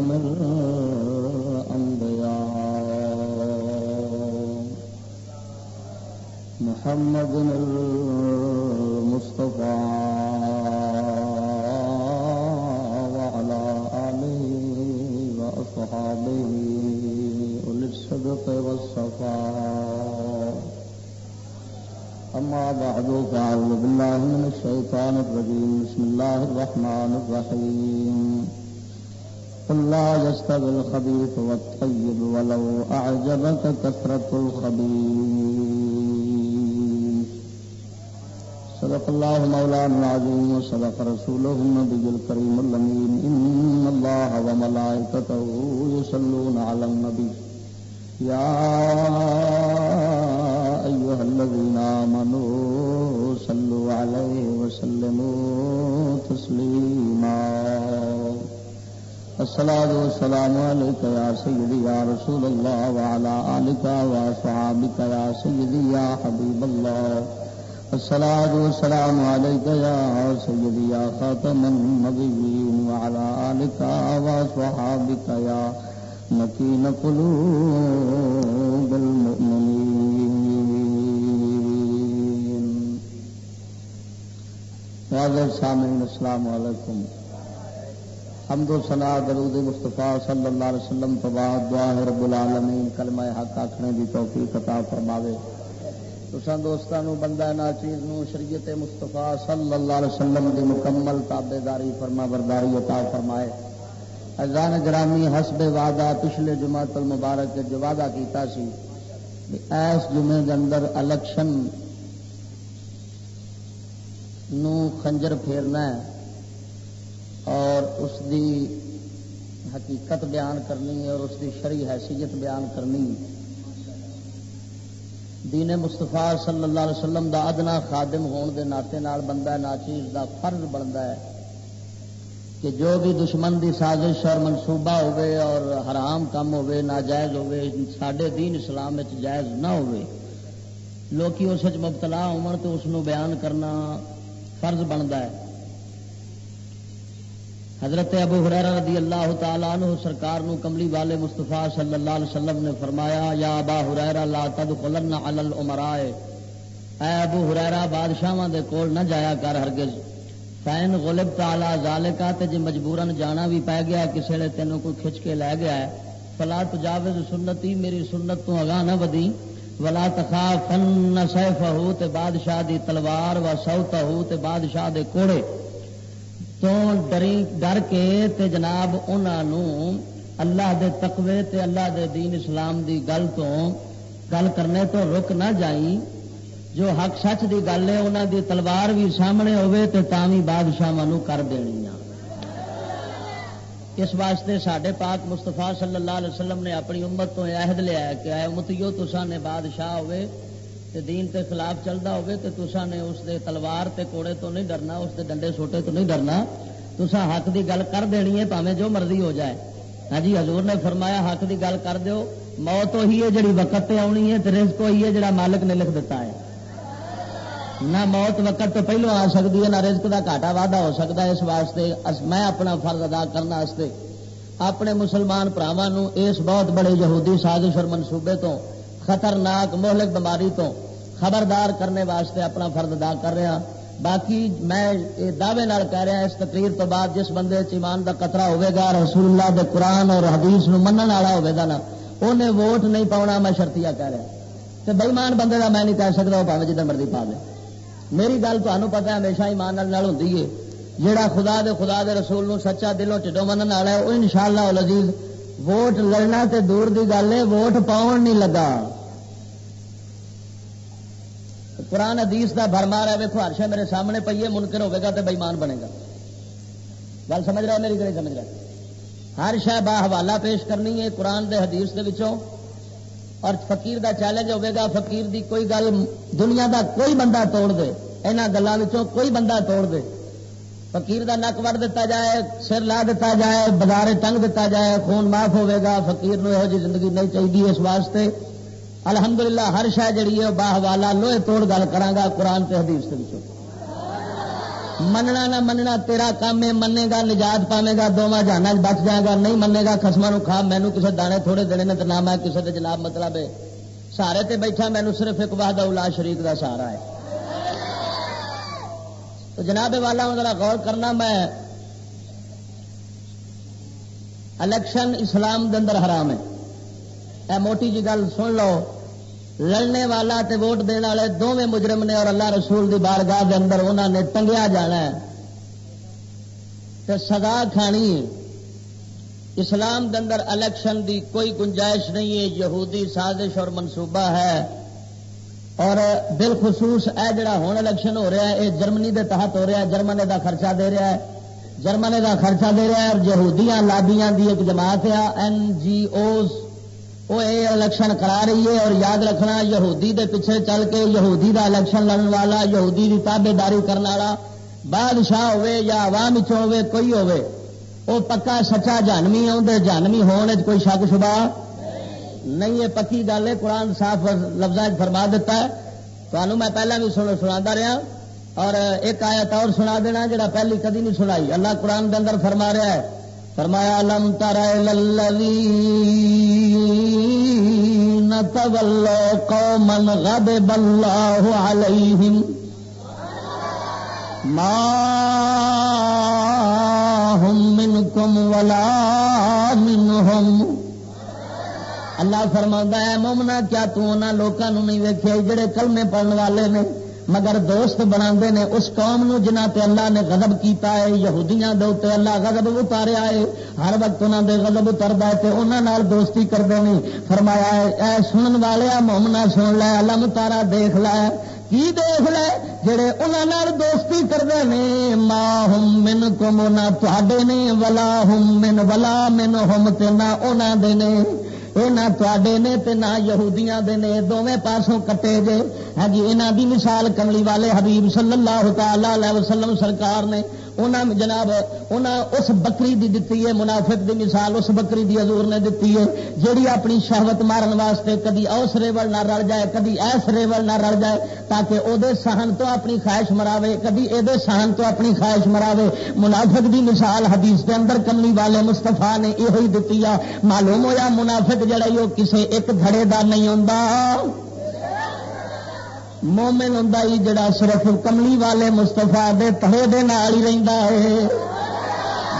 خاتم الأنبياء محمد المصطفى وعلى آله وأصحابه أولي الصدق والصفاء. أما بعد، فأعوذ بالله من الشيطان الرجيم. بسم الله الرحمن الرحيم. لا يستوي الخبيث والطيب ولو أعجبك كثرة الخبيث. صدق الله مولانا العظيم وصدق رسوله النبي الكريم الأمين. إن الله وملائكته يصلون على النبي. يا أيها الذين آمنوا صلوا عليه وسلموا تسليما. الصلاة والسلام عليك يا سيدي يا رسول الله وعلى آلك وصحابك يا سيدي يا حبيب الله. الصلاة والسلام عليك يا سيدي يا خاتم النبيين وعلى آلك وصحابك يا مكين قلوب المؤمنين. واضح سامعين السلام عليكم. حمد و سنا درود مصطفیٰ صلی اللہ علیہ وسلم تو بعد دعا ہے رب العالمین، کلمہ حق آخنے کی توفیق عطا فرماوے۔ تسان دوستانو، بندہ ناچیز نو شریعت مصطفیٰ صلی اللہ علیہ وسلم دی مکمل تابداری فرما برداری عطا فرمائے۔ ازان گرامی حسب وعدہ پچھلے جمعہ المبارک جو وعدہ کیتا سی ایس جمعے کے اندر الیکشن نو خنجر پھیرنا ہے۔ اور اس دی حقیقت بیان کرنی اور اس دی شری حیثیت بیان کرنی دین مستفا صلی اللہ علیہ وسلم دا ادنا خادم ہون دے ناطے نال بندہ ناچیز دا فرض بنتا ہے کہ جو بھی دشمن دی سازش اور منصوبہ ہوئے اور حرام کم ہوئے ناجائز ہوئے سڈے دین اسلام جائز نہ ہوئے لوکی اس مبتلا ہون تو اس بیان کرنا فرض بنتا ہے۔ حضرت ابو حریرہ رضی اللہ تعالیٰ عنہ سرکار نو کملی والے مصطفیٰ صلی اللہ علیہ وسلم نے فرمایا، یا ابا حریرہ لا تدخلن علی الامراء۔ اے ابو حریرہ بادشاہاں دے کول نہ جایا کر ہرگز۔ فین غلب تعالی ذالکا تے جے مجبورن جانا بھی پے گیا، کسے نے تینوں کوئی کھچ کے لے گیا ہے۔ فلا تجاوز سنتی، میری سنت تو اگاں نہ ودی ولا تخافن سیفہ تے بادشاہ دی تلوار و صوتہ تے بادشاہ دے کوڑے۔ تو ڈری ڈر کے تے جناب انہوں اللہ دے تقوی تے اللہ دے دین اسلام دی گل تو گل کرنے تو رک نہ جائی جو حق سچ دی گل ہے انہوں دی تلوار بھی سامنے ہوے تے تاوی بادشاہ کر دینی اس واسطے سڈے پاک مستفا صلی اللہ علیہ وسلم نے اپنی امت تو عہد لیا کہ اے امتیو تسا نے بادشاہ ہوئے تے دین تے خلاف چلتا ہوگی تو تسا نے اس دے تلوار تے کوڑے تو نہیں ڈرنا، اس دے ڈنڈے سوٹے تو نہیں ڈرنا۔ تسا حق دی گل کر دینی ہے پاوے جو مرضی ہو جائے۔ ہاں جی حضور نے فرمایا حق دی گل کر دیو، موت وہی ہے جڑی وقت تے آنی ہے تے رزق وہی ہے جڑا مالک نے لکھ دیتا ہے۔ نہ موت وقت تو پہلو آ سکتی ہے، نہ رزق دا گھاٹا وعدہ ہو سکتا ہے۔ اس واسطے میں اپنا فرض ادا کرنا واسطے اپنے مسلمان براواں اس بہت بڑے یہودی سازش اور منصوبے تو خطرناک مہلک بیماری تو خبردار کرنے واسطے اپنا فرد ادا کر رہا ہاں۔ باقی میں یہ دعوے نال کہہ رہا اس تقریر تو بعد جس بندے ایمان کا قطرہ ہوے گا رسول اللہ دے قرآن اور حدیث نو منن والا ہوے گا نا انہیں ووٹ نہیں پاؤنا میں شرطیا کہہ رہا تو بےمان بندے کا میں نہیں کہہ سکتا وہ پاوے جدھر مرضی پا دے۔ میری گل تمہیں پتا ہمیشہ ایمان ہوتی ہے۔ جہاں خدا دے خدا دے رسول نو سچا دلوں ٹھڈو منن والا ہے وہ ان شاء اللہ ووٹ لڑنا تے دور دی گل ہے، ووٹ پاؤن نہیں لگا۔ قرآن حدیث کا بھرمار ہے ویکو ہر شا میرے سامنے پیے منکر ہوگا تو بےمان بنے گا۔ گل سمجھ رہا میری گلی سمجھ رہا ہر شہ با حوالہ پیش کرنی ہے قرآن دے حدیث دے وچوں۔ اور فقیر دا چیلنج ہوگا فقیر دی کوئی گل دنیا دا کوئی بندہ توڑ دے یہاں گلوں کوئی بندہ توڑ دے۔ فقیر دا نک وڑ دیتا جائے، سر لا دیتا جائے بازار ٹنگ دیتا جائے، خون معاف ہوگا فقیر نو یہ جی زندگی نہیں چاہیے اس واسطے۔ الحمدللہ، ہر شہ جڑی ہے، باہ والا، لوہے توڑ گل کرا قرآن سے حدیث کے مننا نہ مننا، تیرا کام ہے منے گا، نجات پاوے گا دونوں جانا بچ جائے گا، نہیں منے گا خسما کھا، مینو کسی دانے تھوڑے دینے نے تو نہ میں کسی کے جناب مطلب ہے۔ سارے تے بیٹھا، مینو صرف ایک بہاد الا شریف کا سہارا ہے۔ تو جناب والا ذرا غور کرنا، میں الیکشن اسلام دے اندر حرام ہے۔ اے موٹی جی گل سن لو، لڑنے والا تے ووٹ دینے والے دونوں مجرم نے اور اللہ رسول دی بارگاہ دے اندر انہوں نے ٹنگیا جانا ہے۔ تے سزا کھانی، اسلام دے اندر الیکشن دی کوئی گنجائش نہیں ہے، یہودی سازش اور منصوبہ ہے۔ اور بالخصوص اے جڑا ہوں الیکشن ہو رہا ہے یہ جرمنی دے تحت ہو رہا ہے جرمنی دا خرچہ دے رہا ہے۔ جرمنی دا خرچہ دے رہا ہے اور یہودیاں لابیاں دی ایک جماعت ہے این جی اوز۔ وہ یہ الیکشن کرا رہی ہے اور یاد رکھنا یہودی دے پیچھے چل کے یہودی دا الیکشن لڑن والا، یہودی کی تابے داری کرنے والا، بادشاہ ہوے یا عوام ہوے کوئی ہوے وہ پکا سچا جانوی آدھے جانوی ہونے کوئی شک شبہ نہیں یہ پکی گل ہے، قرآن صاف لفظ فرما دیتا ہے۔ تو میں پہلے بھی سنا رہا اور ایک آیت اور سنا دینا، جڑا پہلی کدی نہیں سنائی۔ اللہ قرآن کے اندر فرما رہا ہے فرمایا، لم تر قوما غضب الله عليهم ما هم منكم ولا منهم اللہ فرما ہے مومنا کیا تو لوگوں نہیں ویکیا جڑے کلمے پڑھنے والے نے؟ مگر دوست بنا نے اس قوم نو جنہ تے اللہ نے غضب کیتا ہے، یہودیاں دے تے اللہ غضب اتاریا ہے۔ ہر وقت انہاں دے غضب اتردا ہے تے انہاں نال دوستی کردے نے۔ فرمایا ہے، اے سنن والے مومنا سن لے اللہ تارا دیکھ لے۔ کی دیکھ لے؟ جڑے انہاں نال دوستی کردے نے، ما ہم من کم نہ تواڈے نے، ولا ہم من، ولا من ہم تے نہ انہاں دے نے۔ یہ نہ تے نے تے نہ یہودیاں دے نے دونوں پاسوں کٹے گئے ہاں جی یہاں دی مثال کملی والے حبیب صلی اللہ تعالی علیہ وسلم سرکار نے انہوں جناب انہوں اس بکری دی دتی ہے، منافق دی مثال اس بکری دی حضور نے دتی ہے، جیڑی اپنی شہوت مارن واسطے کدی اس ریول نہ رل جائے، کدی ایس ریول نہ رل جائے، تاکہ او دے سہن تو اپنی خواہش مراوے، کدی اے دے سہن تو اپنی خواہش مراوے۔ منافق دی مثال حدیث کے اندر کملی والے مستفا نے یہ دتی ہے، معلوم ہوا منافق جڑا وہ کسے ایک دھڑے دار نہیں ہوں مومن ہوں جڑا صرف کملی والے مستفا دے تڑے دے نال ہی رہتا ہے۔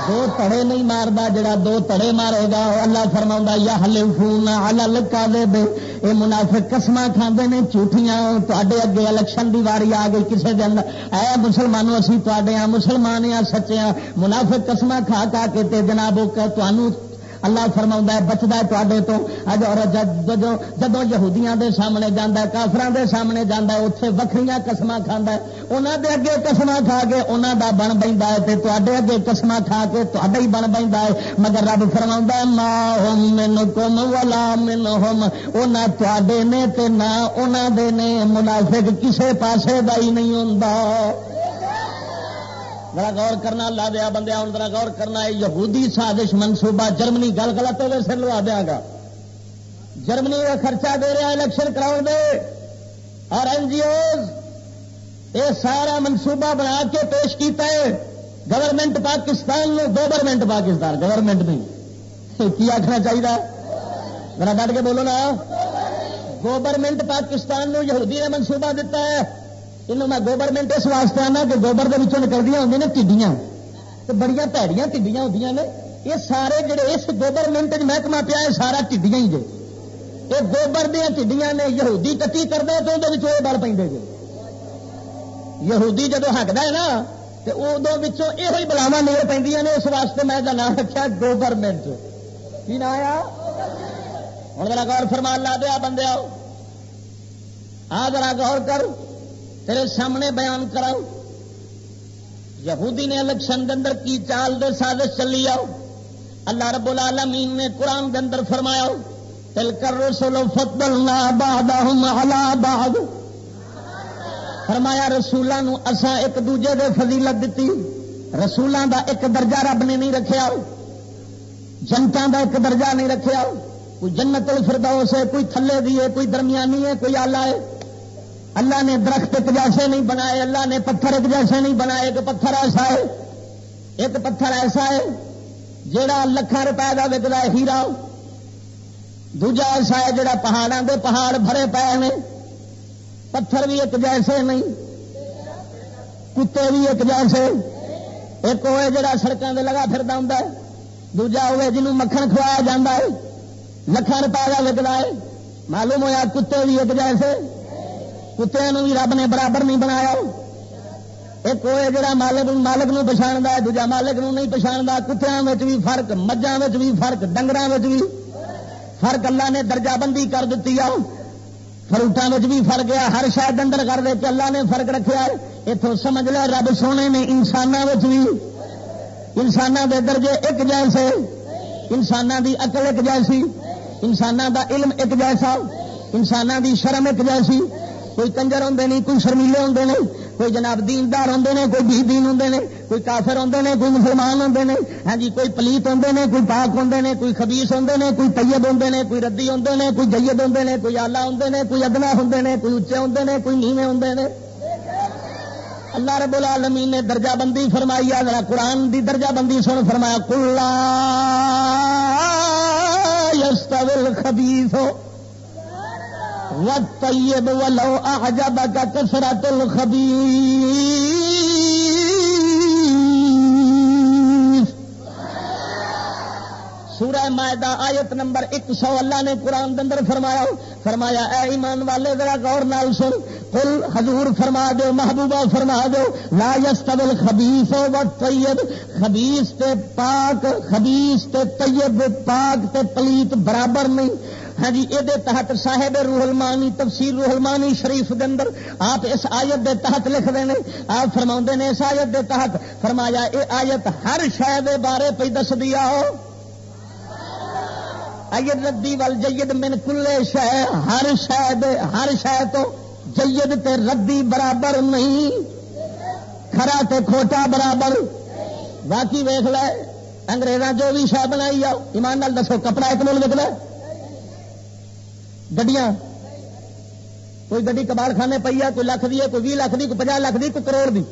دو تڑے نہیں مارتا جڑا دو تڑے مارے گا اللہ فرما یا ہلے فون ہل لکا دے دے یہ منافق قسم کھانے نے جھوٹیاں تے اگے الیکشن دی واری آ گئی کسی دن اے مسلمانوں، اسی تے ہاں مسلمان ہاں سچے ہاں۔ منافق قسم کھا کھا کے جناب تمہوں اللہ فرما ہے بچتا ہے تے تو۔ اج اور جدو جدو یہودیاں دے سامنے جانا کافران دے سامنے جانا اتنے وکری قسم کھانا انہوں دے اگے قسم کھا کے انہوں دا بن پہ ہے تے اگے قسم کھا کے تا ہی بن پہ ہے۔ مگر رب فرما ماں ہوم من کم والا من ہوم وہ نہ تے نے نہ انہوں دے نے۔ منافق کسے پاسے کا ہی نہیں ہوں ذرا غور کرنا لا دیا بندے ہوں ذرا غور کرنا ہے یہودی سازش منصوبہ جرمنی گل غلط ہوئے، سر لوا دیا گا۔ جرمنی کا خرچہ دے رہا الیکشن کراؤ دے۔ اور این جی اوز یہ سارا منصوبہ بنا کے پیش کیتا ہے۔ گورنمنٹ پاکستان نے گورنمنٹ پاکستان گورنمنٹ نہیں۔ کی آخنا چاہیے ذرا ڈٹ کے بولو نا۔ گورنمنٹ پاکستان یہودی نے منصوبہ دیتا ہے۔ یہ میں گوبرمنٹ اس واسطے آنا کہ گوبر کے نکلدیا ہوں نے ٹھڈیاں تو بڑی پیڑیاں ٹھڈیاں ہوتی نے یہ سارے جڑے اس گوبرمنٹ محکمہ پیا یہ سارا ٹھڈیاں ہی جے یہ گوبر دیا ٹھڈیاں نے یہودی کتی کرتے تو اندر بڑ پہ جے یہودی جدو ہکتا ہے نا تو ادو یہ بلاوا نکل پہ نے اس واسطے میں نام رکھا گوبرمنٹ کی نام آیا ہوں میرا گور فرمان لا دیا بندے آؤ آ ذرا غور کر تیرے سامنے بیان کراؤ یہودی نے الیکشن کے اندر کی چال دے سازش چلی آؤ۔ اللہ رب العالمین نے قرآن کے اندر فرمایا، تل کر رسول فتل باد فرمایا رسولوں اسا ایک دوجے دے فضیلت دیتی رسولوں دا ایک درجہ رب نے نہیں رکھا جنتا دا ایک درجہ نہیں رکھا کوئی جنت الفردوس ہے، کوئی تھلے دی ہے، کوئی درمیانی ہے، کوئی آلہ ہے۔ اللہ نے درخت ایک جیسے نہیں بنائے، اللہ نے پتھر ایک جیسے نہیں بنائے، ایک پتھر ایسا ہے، ایک پتھر ایسا ہے جڑا لکھان روپئے کا وکتا ہے ہیرا، دوجا ایسا ہے جڑا پہاڑوں کے پہاڑ بھرے پے نے، پتھر بھی ایک جیسے نہیں، کتے بھی ایک جیسے، ایک وہ جڑا سڑکوں سے لگا پھر ہوں دوجا ہوئے جنوب مکھن کھوایا جا ہے لکھان روپئے کا وکلا ہے، معلوم ہوا کتے بھی ایک جیسے کتوں بھی رب نے برابر نہیں بنایا۔ ایک وہ جڑا مالک مالک نو پچھاڑتا ہے، دوجا مالک نو نہیں پچھاڑتا کتوں میں بھی فرق مجھا بھی فرق ڈنگر بھی فرق۔ اللہ نے درجہ بندی کر دیتی آ۔ فروٹان بھی فرق ہے، ہر شاید اندر کر دے کہ اللہ نے فرق رکھا ہے۔ اتوں سمجھ لیا رب سونے نے انسانوں بھی انسانوں کے درجے ایک جیسے۔ انسانوں کی اقل ایک جیسی۔ انسانوں کا علم ایک جیسا۔ انسانوں کی شرم ایک جیسی۔ کوئی کنجر ہوں نہیں کوئی شرمیلے ہوں نہیں کوئی جناب دیندار ہوں نے کوئی بھی دین ہوں کوئی کافر ہوں نے کوئی مسلمان ہوں نے ہاں جی کوئی پلیت ہوں نے کوئی پاک ہوں نے کوئی خبیس ہوں نے کوئی طیب ہوں نے کوئی ردی ہوں نے کوئی جید ہوں نے کوئی آلہ ہوں نے کوئی ادنا ہوں نے کوئی اچے ہوں نے کوئی نیوے ہوں نے اللہ رب العالمین نے درجہ بندی فرمائی ذرا قرآن دی درجہ بندی سن فرمایا کلا یستویل خبیث ہو طیب ولو اعجبك كثرة الخبيث. سورہ مائدہ آیت نمبر ایک سو اللہ نے قرآن اندر فرمایا فرمایا، اے ایمان والے، ذرا غور نال سن۔ قل، حضور فرما دو محبوبہ فرما دو لا يستوي الخبيث والطيب خبيث تے پاک خبيث تے طیب، پاک تے پلیت، برابر نہیں۔ ہاں جی یہ تحت صاحب روح المانی، تفسیر روح المانی شریف دے اندر آپ اس آیت دے تحت لکھ دے آپ فرما نے اس آیت دے تحت، فرمایا یہ آیت ہر شہ بارے پہ دس دیا ہو۔ آیت ردی وال جید من کلے شہ ہر شہ ہر شہ تو جید تے ردی برابر نہیں۔ کھرا تے کھوٹا برابر۔ باقی ویخ لے، انگریزاں جو بھی شہ بنائی آؤ، ایمان نال دسو، کپڑا ایک مل وک لے۔ گڈیاں کوئی گڈی کباڑ خانے پی ہے کوئی لکھ دی ہے کوئی بھی لاکھ دی کوئی پناہ لاکھ دی کوئی کروڑ دی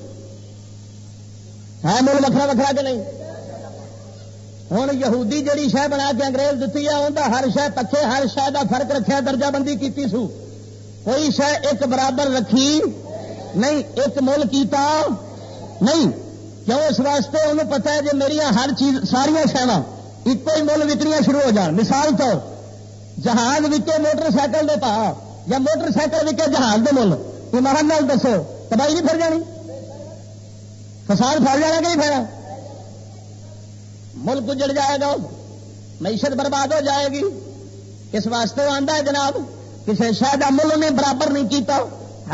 ہے مل وکرا وکرا کے نہیں ہوں یہودی جڑی شہ بنا کے انگریز دیتی ہے انہیں ہر شہ پچھے ہر شہ کا فرق رکھا درجہ بندی کی سو کوئی شہ ایک برابر رکھی نہیں ایک مل کیتا نہیں کیوں اس واسطے انہوں پتا ہے جی میری ہر چیز ساریا شہر ایک ہی مل وکنیاں شروع ہو جان مثال تو جہاز وکے موٹر سائیکل دے پا یا موٹر سائیکل وکے جہاز دے مل۔ ایمان نال دسو، تباہی نہیں پھر جانی؟ فساد پھیل جانا کہ نہیں پھیلا ملک اجڑ جائے گا، معیشت برباد ہو جائے گی۔ اس واسطے وہ آتا ہے جناب کسی شاید مل نے برابر نہیں کیتا۔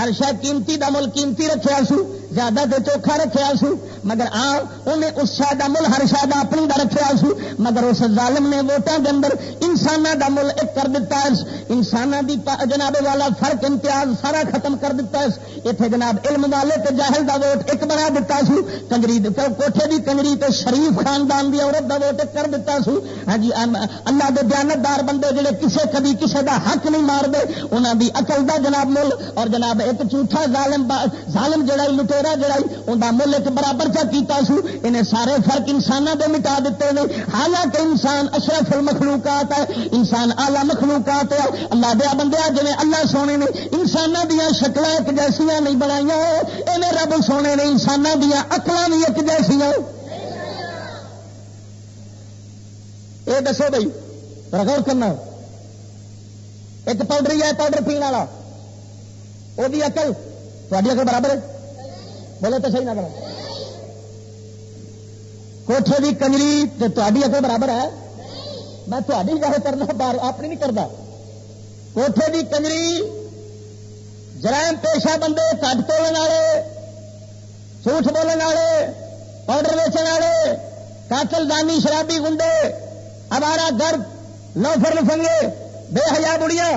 ہر شاید قیمتی دا مل قیمتی رکھا سو زیادہ تو چوکھا رکھا سو مگر آ انہیں اس شاید مل، ہر شاید اپنی دا رکھا سو مگر اس ظالم نے ووٹان کے اندر انسان دا مل ایک کر دیتا ہے۔ انسان جناب والا فرق، امتیاز سارا ختم کر دیتا ہے۔ اتنے جناب علم والے تے جاہل دا ووٹ ایک بنا دیتا سو کنجری کوٹھے دی کنجری تے شریف خاندان دی عورت دا ووٹ ایک کر دیتا سو ہاں جی اللہ دے دیانتدار بندے جڑے کسے کبھی کسے دا حق نہیں مار دے انہاں دی عقل دا جناب مل۔ اور جناب ایک جھوٹا ظالم ظالم جڑا لٹے لٹیرا جڑا ان کا مل ایک برابر چا کیتا سو، انہیں سارے فرق انسانوں کے مٹا دیتے ہیں حالانکہ انسان اشرف المخلوقات ہے، انسان آلہ مخلوقات ہے۔ اللہ دیا بندے جی اللہ سونے نے انسانوں دیا شکل ایک جیسیا نہیں بنائی انہیں رب سونے نے انسانوں دیا اقل بھی ایک جیسیا یہ دسو بھائی غور کرنا۔ ایک پاؤڈر ہے، پاؤڈر پینے والا۔ وہ اقل تاری اکل برابر ہے۔ بولے تو صحیح نہ کرو کوٹھے کی کنجری تو تاری اکل برابر ہے میں تاری گل کرنا بار اپنی نہیں کرتا کوٹھے کی کنجری جرائم پیشہ بندے کٹ تولن والے جھوٹ بولن والے پاؤڈر ویچن والے قاتل دانی شرابی گنڈے ہمارا گرد لوفر لفنگے بے حیا بڑیاں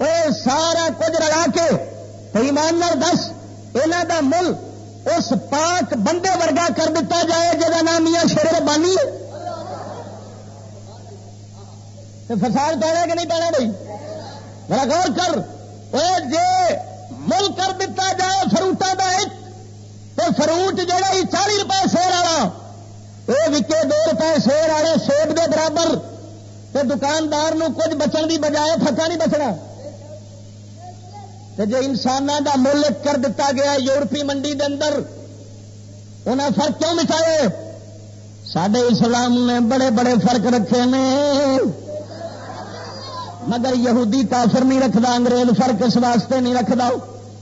وہ سارا کچھ رلا کے ایمان دس یہاں کا مل اس پاک بندے ورگا کر دیتا جائے جا نام میاں شیر بانی فساد پینا کہ نہیں پینا بھائی؟ میرا غور کر۔ جے مل کر دتا جائے فروٹا کا ایک، تو فروٹ جہا چالی روپئے شیر والا وہ وکے دو روپئے شیر والے سیب کے برابر تو دکاندار کچھ بچن کی بجائے پھکا نہیں بچنا۔ جی انسانوں کا مل کر دتا گیا یورپی منڈی دے اندر انہیں فرق کیوں مٹھائے؟ سڈے اسلام نے بڑے بڑے فرق رکھے نے۔ مگر یہودی کافر نہیں رکھتا، انگریز فرق اس واسطے نہیں رکھتا۔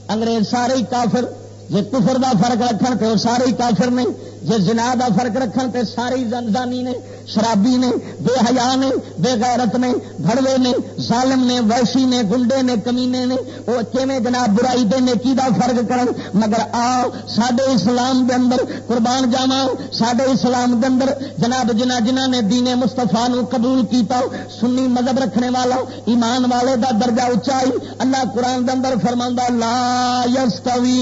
انگریز سارے ہی کافر جی کفر دا فرق رکھن تو سارے ہی کافر نے۔ جی جنا دا فرق رکھن تے ساری زنزانی نے، شرابی نے، بے حیا نے، بے غیرت نے بڑوے نے، ظالم نے ویشی نے، گنڈے نے، کمینے نے، وہ کیویں جناب برائی دے نیکی دا فرق کرن؟ مگر آؤ سڈے اسلام دے اندر قربان جاوا سڈے اسلام دے اندر جناب جنا جنہ نے دینے مستفا قبول کیتا، سنی مذہب رکھنے والا، ایمان والے دا درجہ اچائی اللہ قرآن دے اندر فرما لا یستوی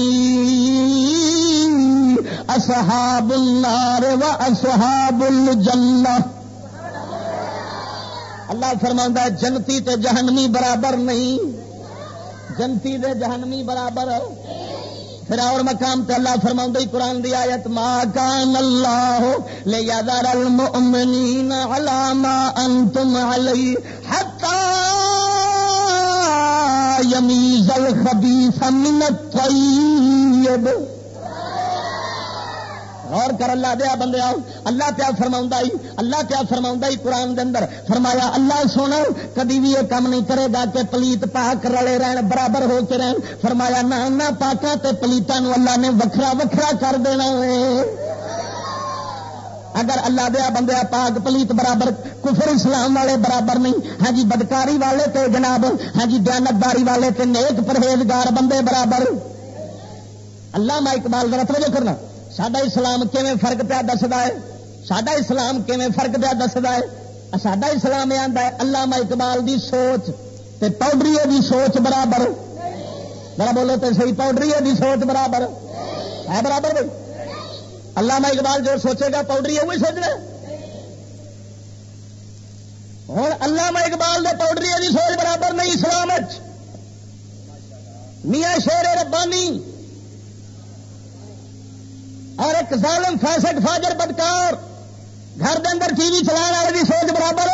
اصحاب النار و اصحاب الجنہ۔ اللہ فرما جنتی تے جہنمی برابر نہیں۔ جنتی دے جہنمی برابر۔ پھر اور مقام تے اللہ فرما قرآن دی آیت، ما کان اللہ لے یادار المؤمنین علی ما انتم علی حتی یمیز الخبیث من الطیب۔ غور کر اللہ دیا بندے اللہ پیا فرما اللہ پیا فرما قرآن دے اندر؟ فرمایا، اللہ سونا، کدی بھی یہ کام نہیں کرے گا کہ پلیت پاک رلے رہن، برابر ہو کے رہن۔ فرمایا، نہ پاکا تے پلیتوں اللہ نے وکھرا وکھرا کر دینا اگر اللہ دیا بندے پاک پلیت برابر، کفر اسلام والے برابر نہیں۔ ہاں جی بدکاری والے تے جناب ہاں جی دیانتداری والے تے نیک پرہیزگار بندے برابر۔ اللہ میں اقبال، ذرا توجہ کرنا۔ سڈا اسلام کیون فرق پیا دستا ہے؟ سڈا اسلام کیون فرق پیا دستا ہے؟ سڈا اسلام یہ آتا ہے اللہ اقبال دی سوچ تے پاؤڈری دی سوچ برابر۔ ذرا بولو تو صحیح پاؤڈری دی سوچ برابر۔ ہے برابر بھائی؟ اللہ اقبال جو سوچے گا پاؤڈری وہی سوچنا ہوں اللہ اقبال دے پاؤڈری دی سوچ برابر نہیں، اسلام میاں شیر ربانی اور ایک ظالم فیسٹ فاجر بدکار۔ گھر دے اندر ٹی وی چلا والے کی سوچ برابر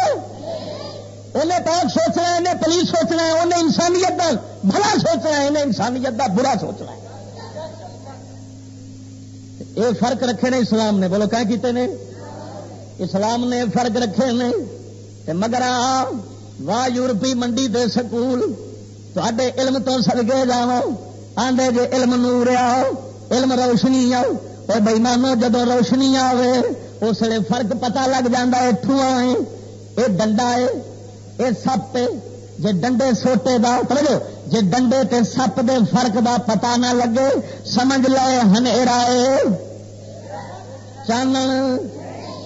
انہیں پاک سوچنا انہیں پولیس سوچنا ہے، انہیں انسانیت کا بھلا سوچنا ہے، انہیں انسانیت کا برا سوچنا ہے۔ یہ فرق رکھے نے اسلام نے، بولو کیتے نے؟ اسلام نے فرق رکھے نے۔ مگر واہ یورپی منڈی دے سکول تے علم تو سدگے جاؤ آدھے جی علم نور آؤ، علم روشنی آؤ۔ اور بھائی مانو جب روشنی آئے اس لیے فرق پتا لگ جا ٹھواں یہ ڈنڈا ہے یہ سپ جی ڈنڈے سوٹے دا پڑھو جی ڈنڈے تے سپ دے فرق دا پتا نہ لگے، سمجھ لے ہنیرا چانن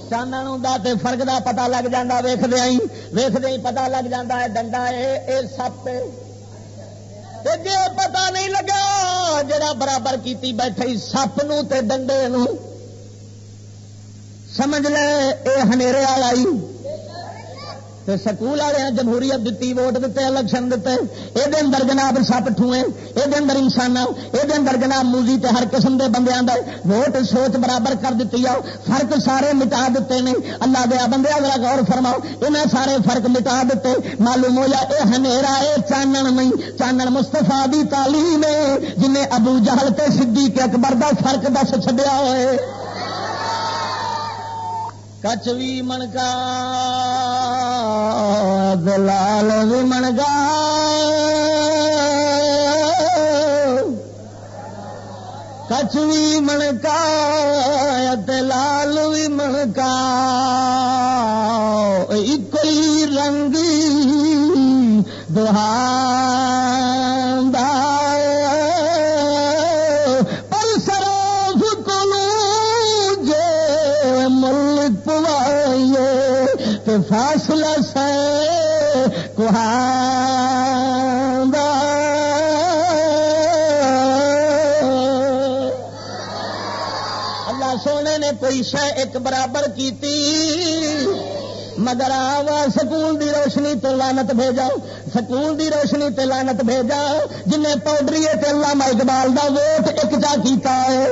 چانن دا تے فرق دا پتا لگ جا ویخ دیا ویخ دیا پتا لگ جا ڈنڈا ہے یہ سپ ہے۔ جی پتا نہیں لگا جڑا برابر کیتی بیٹھے سپ ڈنڈے سمجھ لے اے ہنیرے والا تے سکول والے جمہوریت دیتی ووٹ دیتے الیکشن دیتے یہ اندر جناب سپ ٹوئے یہ اندر انسان یہ اندر جناب موزی تے ہر قسم کے بندے ووٹ سوچ برابر کر دیتی آؤ۔ فرق سارے مٹا دیتے ہیں اللہ دیا بندے اگلا غور فرماؤ۔ انہیں سارے فرق مٹا دیتے معلوم ہو جا یہ ہنیرا یہ چانن نہیں، چانن مستفا دی تعلیم ہے، جنہیں ابو جہل تے صدیق اکبر دا فرق دس چڈیا ہوئے۔ کچوی منگا دلال بھی منگا کچوی منکا دلال بھی منکا کوئی رنگ دہان فاصلہ سے اللہ سونے نے کوئی شہ ایک برابر کی مگر آوا سکول دی روشنی تو لانت بھیجا سکول دی روشنی تے لانت بھیجا جن پاؤڈری اللہ اقبال دا ووٹ ایک جا کیتا ہے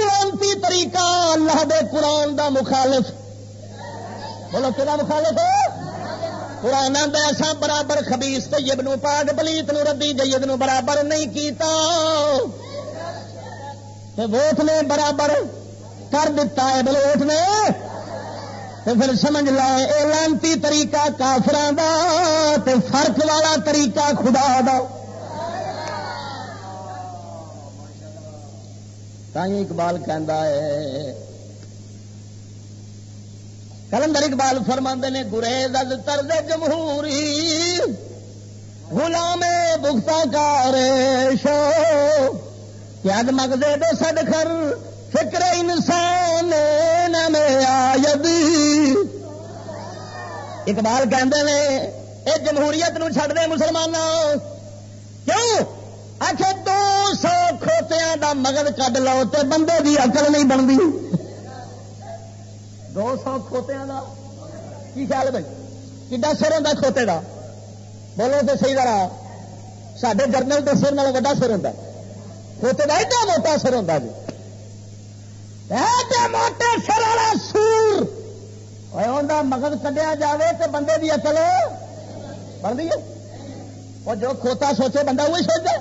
لانتی طریقہ اللہ دے قرآن دا مخالف بولو کہ مخالف قرآن ایسا برابر خبیس طیب نو پاگ پلیت نو ردی جید نو برابر نہیں کیتا۔ ووٹ نے برابر کر دیتا ہے، بولو ووٹ نے۔ تو پھر سمجھ لائے اے لانتی طریقہ کافران دا، تے فرق والا طریقہ خدا دا۔ تھی اقبال کہہ ہے کلندر اقبال فرما نے گریز از طرز جمہوری غلام بختا کار شو یاد مگدے دو سد خر فکر انسان آید اقبال کہندے نے اے جمہوریت نو چھڑ دے مسلمان کیوں آخر دو سو کھوتیاں دا مگد کڈ لو تے بندے دی عقل نہیں بنتی۔ دو سو کھوتیاں دا؟ کی خیال بھائی؟ کڈا سر ہوں کھوتے دا؟ بولو تو صحیح ذرا۔ سڈے جرنل کے سر وا سر ہوں کھوتے کا ایڈا موٹا سر ہوں جی۔ موٹے سر والا سور۔ مغد کڈیا جائے تو بندے کی اکل بن ہے۔ اور جو کھوتا سوچے بندہ وہی سوچے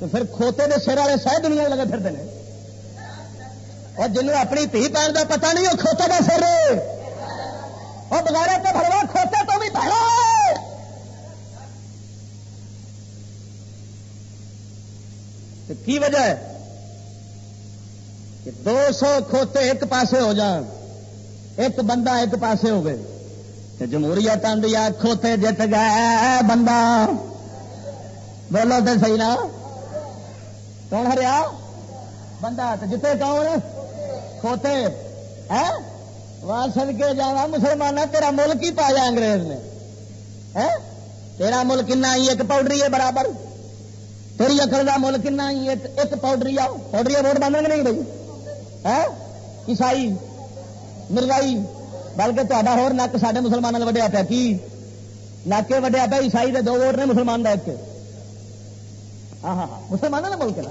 تو پھر کھوتے کے سر والے سہ دنیا لگے پھرتے ہیں۔ اور جنوب اپنی تھی پہن کا پتا نہیں، وہ کھوتے کا سر۔ اور بغیر تو بھروا کھوتے تو بھی بھرا کی وجہ ہے؟ کہ دو سو کھوتے ایک پاسے ہو جان، ایک بندہ ایک پاسے ہو گئے جمہوریت آدھی آ کھوتے جت گئے بندہ۔ بولو تو صحیح نا؟ کون ہریا؟ بندہ جتے کون کھوتے۔ وہاں سد کے جانا مسلمان تیرا ملک ہی پایا انگریز نے۔ تیرا ملک ہی ایک پاؤڈری ہے برابر۔ تیری اکل کا ملک ہی ایک پاؤڈری آ پاؤڈری ووٹ بند نہیں بھائی عیسائی، مرزائی۔ بلکہ تا ہو نک سارے مسلمانوں وڈیا پیا۔ کی؟ نک وڈیا پیا۔ عیسائی دے دو ووٹ نے مسلمان کا ایک۔ ہاں،, ہاں ہاں مسلمانوں نے ملک نا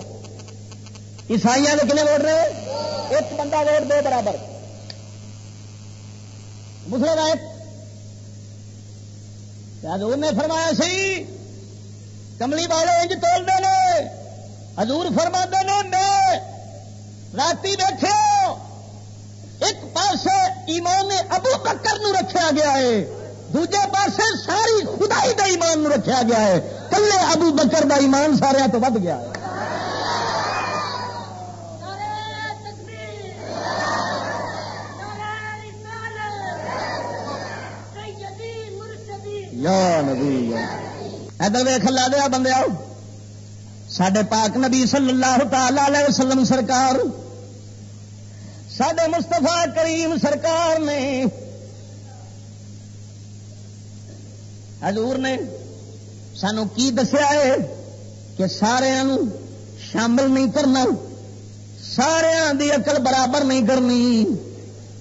عیسائی کے کنے ووٹ رہے؟ ایک بندہ ووٹ دے برابر۔ مسلم ایک حضور نے فرمایا سی، کملی والے انج تول دے حضور فرما دے میں رات دیکھو ایک پاسے ایمان ابو بکر نو رکھا گیا ہے۔ دوجے پاسے ساری خدائی دا ایمان رکھا گیا ہے۔ کلے ابو بکر دا ایمان سارا تو ود گیا ہے۔ یا نبی ادھر ویخ لا دیا بندے آؤ۔ سڈے پاک نبی صلی اللہ تعالی وسلم سرکار سڈے مستفا کریم سرکار نے حضور نے سانو کی دسیا ہے کہ سارا شامل نہیں کرنا؟ سارا دی اقل برابر نہیں کرنی۔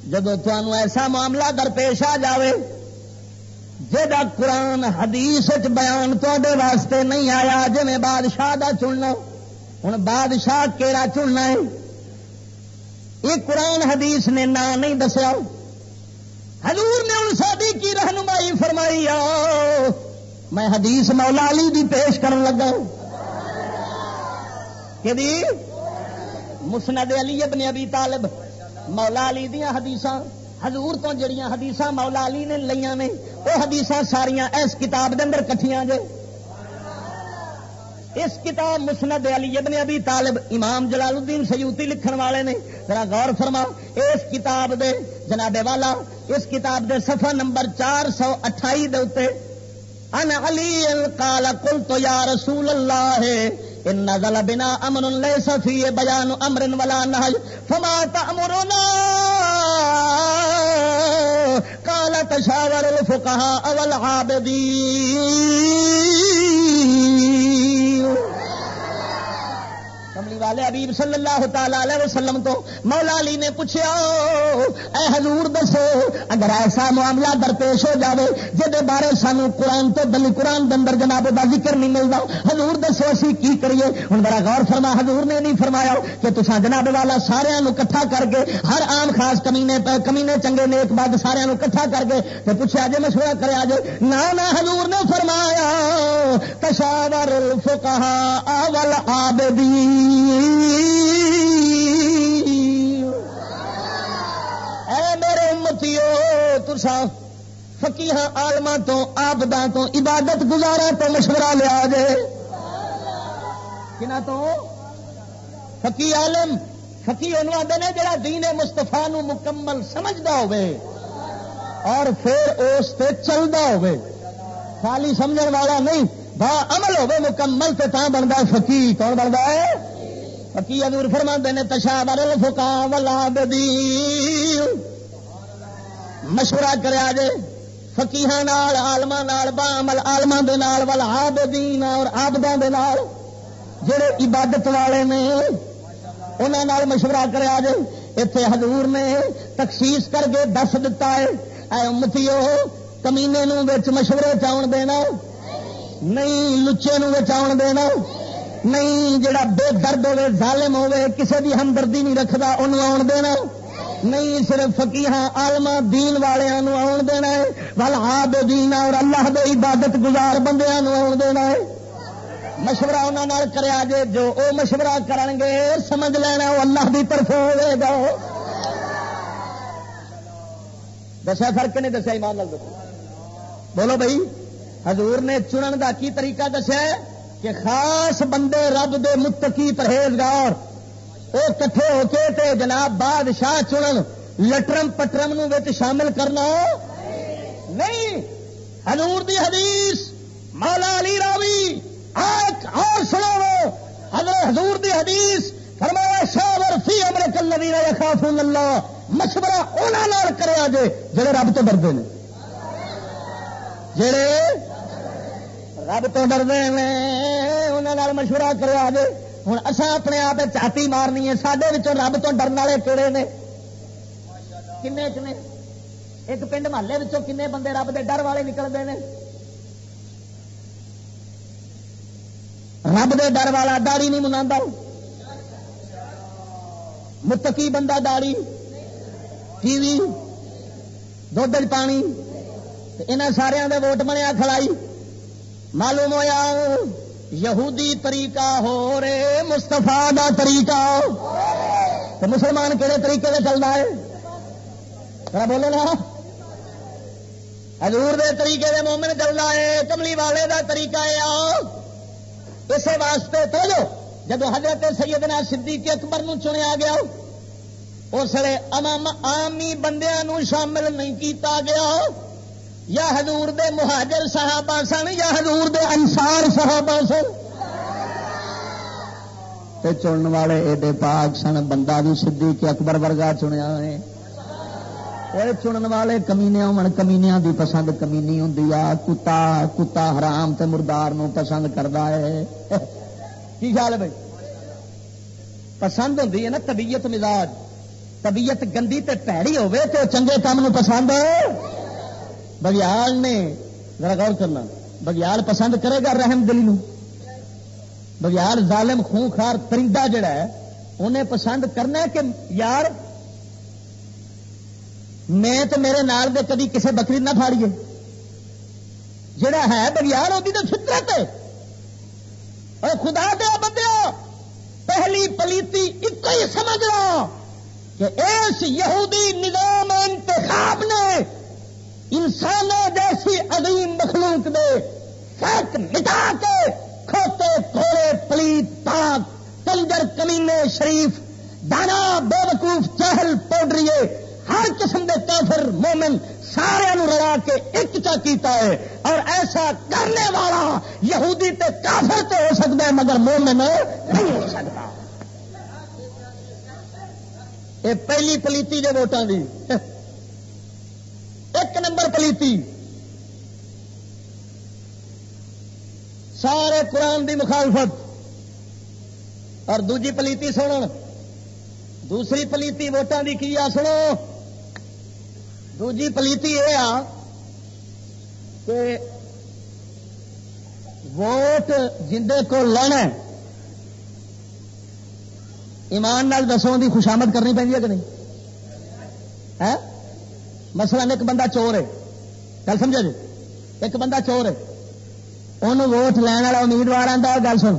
جب تمہوں ایسا معاملہ درپیش آ جائے جا قرآن حدیث بیان تے واسطے نہیں آیا جی بادشاہ دا چننا ہوں بادشاہ کہڑا چننا ہے؟ یہ قرآن حدیث نے نا نہیں دسیا۔ حضور نے ان ساری کی رہنمائی فرمائی آ میں حدیث مولا علی دی پیش کرن لگا کہ مسند علی ابن ابی طالب، مولا علی دیا حدیث حضور تو جڑیاں حدیث مولا علی نے لیا نے وہ حدیث ساریا اس کتاب دے اندر کٹیاں جے۔ اس کتاب مسند علی ابن ابی طالب امام جلال الدین سیوتی لکھن والے نے۔ ذرا غور فرما، اس کتاب دے جناب والا اس کتاب دے صفحہ نمبر چار سو اٹھائی دے ان علی قال قلت یا رسول اللہ، ان نزل بنا امر لیس فيه بیان امر ولا نهي فما تأمرنا؟ قال تشاور الفقهاء والعابدين کملی والے حبیب صلی اللہ تعالی علیہ وسلم تو مولا علی نے پوچھا، اے حضور دسو، اگر ایسا معاملہ درپیش ہو جاوے جہد بارے سانو قرآن تو دلی قرآن دندر جناب کا ذکر نہیں ملتا، حضور دسو اسی کی کریے؟ ہوں بڑا غور فرما، حضور نے نہیں فرمایا کہ تسا جناب والا سارا کٹھا کر کے ہر آم خاص کمینے پہ، کمینے چنگے نیک بعد سارا کٹھا کر کے تو پوچھا جی مشورہ کرے جی نہ حضور نے فرمایا، تشاور الفقہا اول اے میرے امتیو تسا فقیہ آلما تو آبدا تو عبادت گزارا تو مشورہ لیا جے۔ کنا تو؟ فقی عالم، فقی ان آدھے نے جڑا دین مستفا مکمل سمجھتا ہوئے اور پھر اس سے چلتا ہوئے خالی سمجھ والا نہیں، با عمل ہوے مکمل تے تا بنتا فقی۔ کون بنتا ہے؟ فقی ادور فرما نے تشا بر فکا ولا مشورہ کرا جے فکیان آلما با عمل آلما ول آبدین اور آبدا جڑے عبادت والے نے انہوں مشورہ کرا جے۔ اتے حضور نے تخصیص کر کے دس دتا ہے، اے امتیو، کمینے مشورے چاؤن دینا، نہیں، لچے نچاؤ دینا۔ نہیں، جڑا بے درد ہوے ظالم ہوے کسے دی ہمدردی نہیں رکھتا انہوں آن دینا نہیں، صرف فقیہ آلما دین والوں آن دینا ہے۔ ول آب دین اور اللہ دے عبادت گزار بندیاں آن دینا ہے۔ مشورہ انہوں کریا جے، جو او مشورہ کرن گے، سمجھ لینا وہ اللہ دی طرف ہوئے گا۔ دسا فرق نہیں دسیا، ایمان بولو بھائی، حضور نے چنن دا کی طریقہ دسیا کہ خاص بندے رب دے متقی پرہیزگار، وہ کٹھے ہو کے تے جناب بادشاہ چنن، لٹرم پٹرم نو شامل کرنا نہیں۔ حضور دی حدیث، مولا علی راوی اور سنو حضرت حضور دی حدیث، فرمایا، شاور فی امر کلین یخافون اللہ۔ مشورہ انہوں کرے جے، جڑے رب تو ڈرتے ہیں جڑے رب تو ڈردے انہوں مشورہ کروا دے ہوں اصا اپنے آپ چاتی مارنی ہے سڈے رب تو ڈرن والے کہڑے نے؟ کنے کنے؟ ایک پنڈ محلے کنے بندے رب دے ڈر والے نکلتے ہیں رب دے ڈر والا داڑی نہیں منا متقی بندہ داڑی ٹی وی دھد پانی یہاں سارا ووٹ بنیا کھڑائی۔ معلوم ہوا یہودی طریقہ ہو رے مستفا کا طریقہ۔ تو مسلمان کہڑے طریقے سے چلتا ہے؟ بولو نا۔ حضور دے طریقے دے مومن چلتا ہے، کملی والے دا طریقہ ہے۔ اسی واسطے تو جو جب حضرت سیدنا صدیق اکبر نو چنیا گیا، اس لیے آمی بندیاں شامل نہیں کیتا گیا۔ یا حضور دے مہاجر صحابہ سن یا حضور دے انسار صحابہ سن؟ تے چنن والے ایڈے پاک سن، بندہ بھی سدھی کے اکبر ورگا چنیا ہے۔ چنن والے کمینے ہون، کمینیاں دی پسند کمینی ہوں کتا کتا حرام تے مردار نو پسند کرتا ہے۔ کی خیال ہے بھائی؟ پسند ہوں نا طبیعت مزاج۔ طبیعت گندی تے پیڑی ہوے تو چنگے کام نو پسند بگیال نے ذرا غور کرنا، بگیال پسند کرے گا رحم دلی نو؟ بگیال ظالم خونخار ترندہ جڑا ہے انہیں پسند کرنا ہے کہ یار میں تو میرے نال دے کدی کسے بکری نہ پھاڑیے؟ جڑا ہے بگیال ہوتی تو فطرت ہے۔ اور خدا دیا بندے پہلی پلیتی ایک ہی سمجھ لو کہ اس یہودی نظام انتخاب نے انسانوں جیسی عظیم مخلوق دے فرق مٹا کے کھوتے تھوڑے پلیت، پاک کنجر کمینے، شریف، دانا بے وقوف چہل پوڈریے ہر قسم دے کافر، مومن سارے رڑا کے ایک چا کیتا ہے۔ اور ایسا کرنے والا یہودی تے کافر تو ہو سکتا ہے، مگر مومن نہیں ہو سکتا۔ یہ پہلی پلیتی جو ووٹان دی۔ ایک نمبر پلیتی۔ سارے قرآن دی مخالفت۔ اور دوجی پلیتی سن دوسری پلیتی ووٹان کی کی آ سنو۔ دوجی پلیتی یہ آ کہ ووٹ جندے کو لینا ایمان نال دسوں کی خوشامد کرنی پہ کہ نہیں؟ مسئلہ ایک بندہ چور ہے۔ گل سمجھا جی؟ ایک بندہ چور ہے۔ ان ووٹ لین والا امیدوار آتا گل سن۔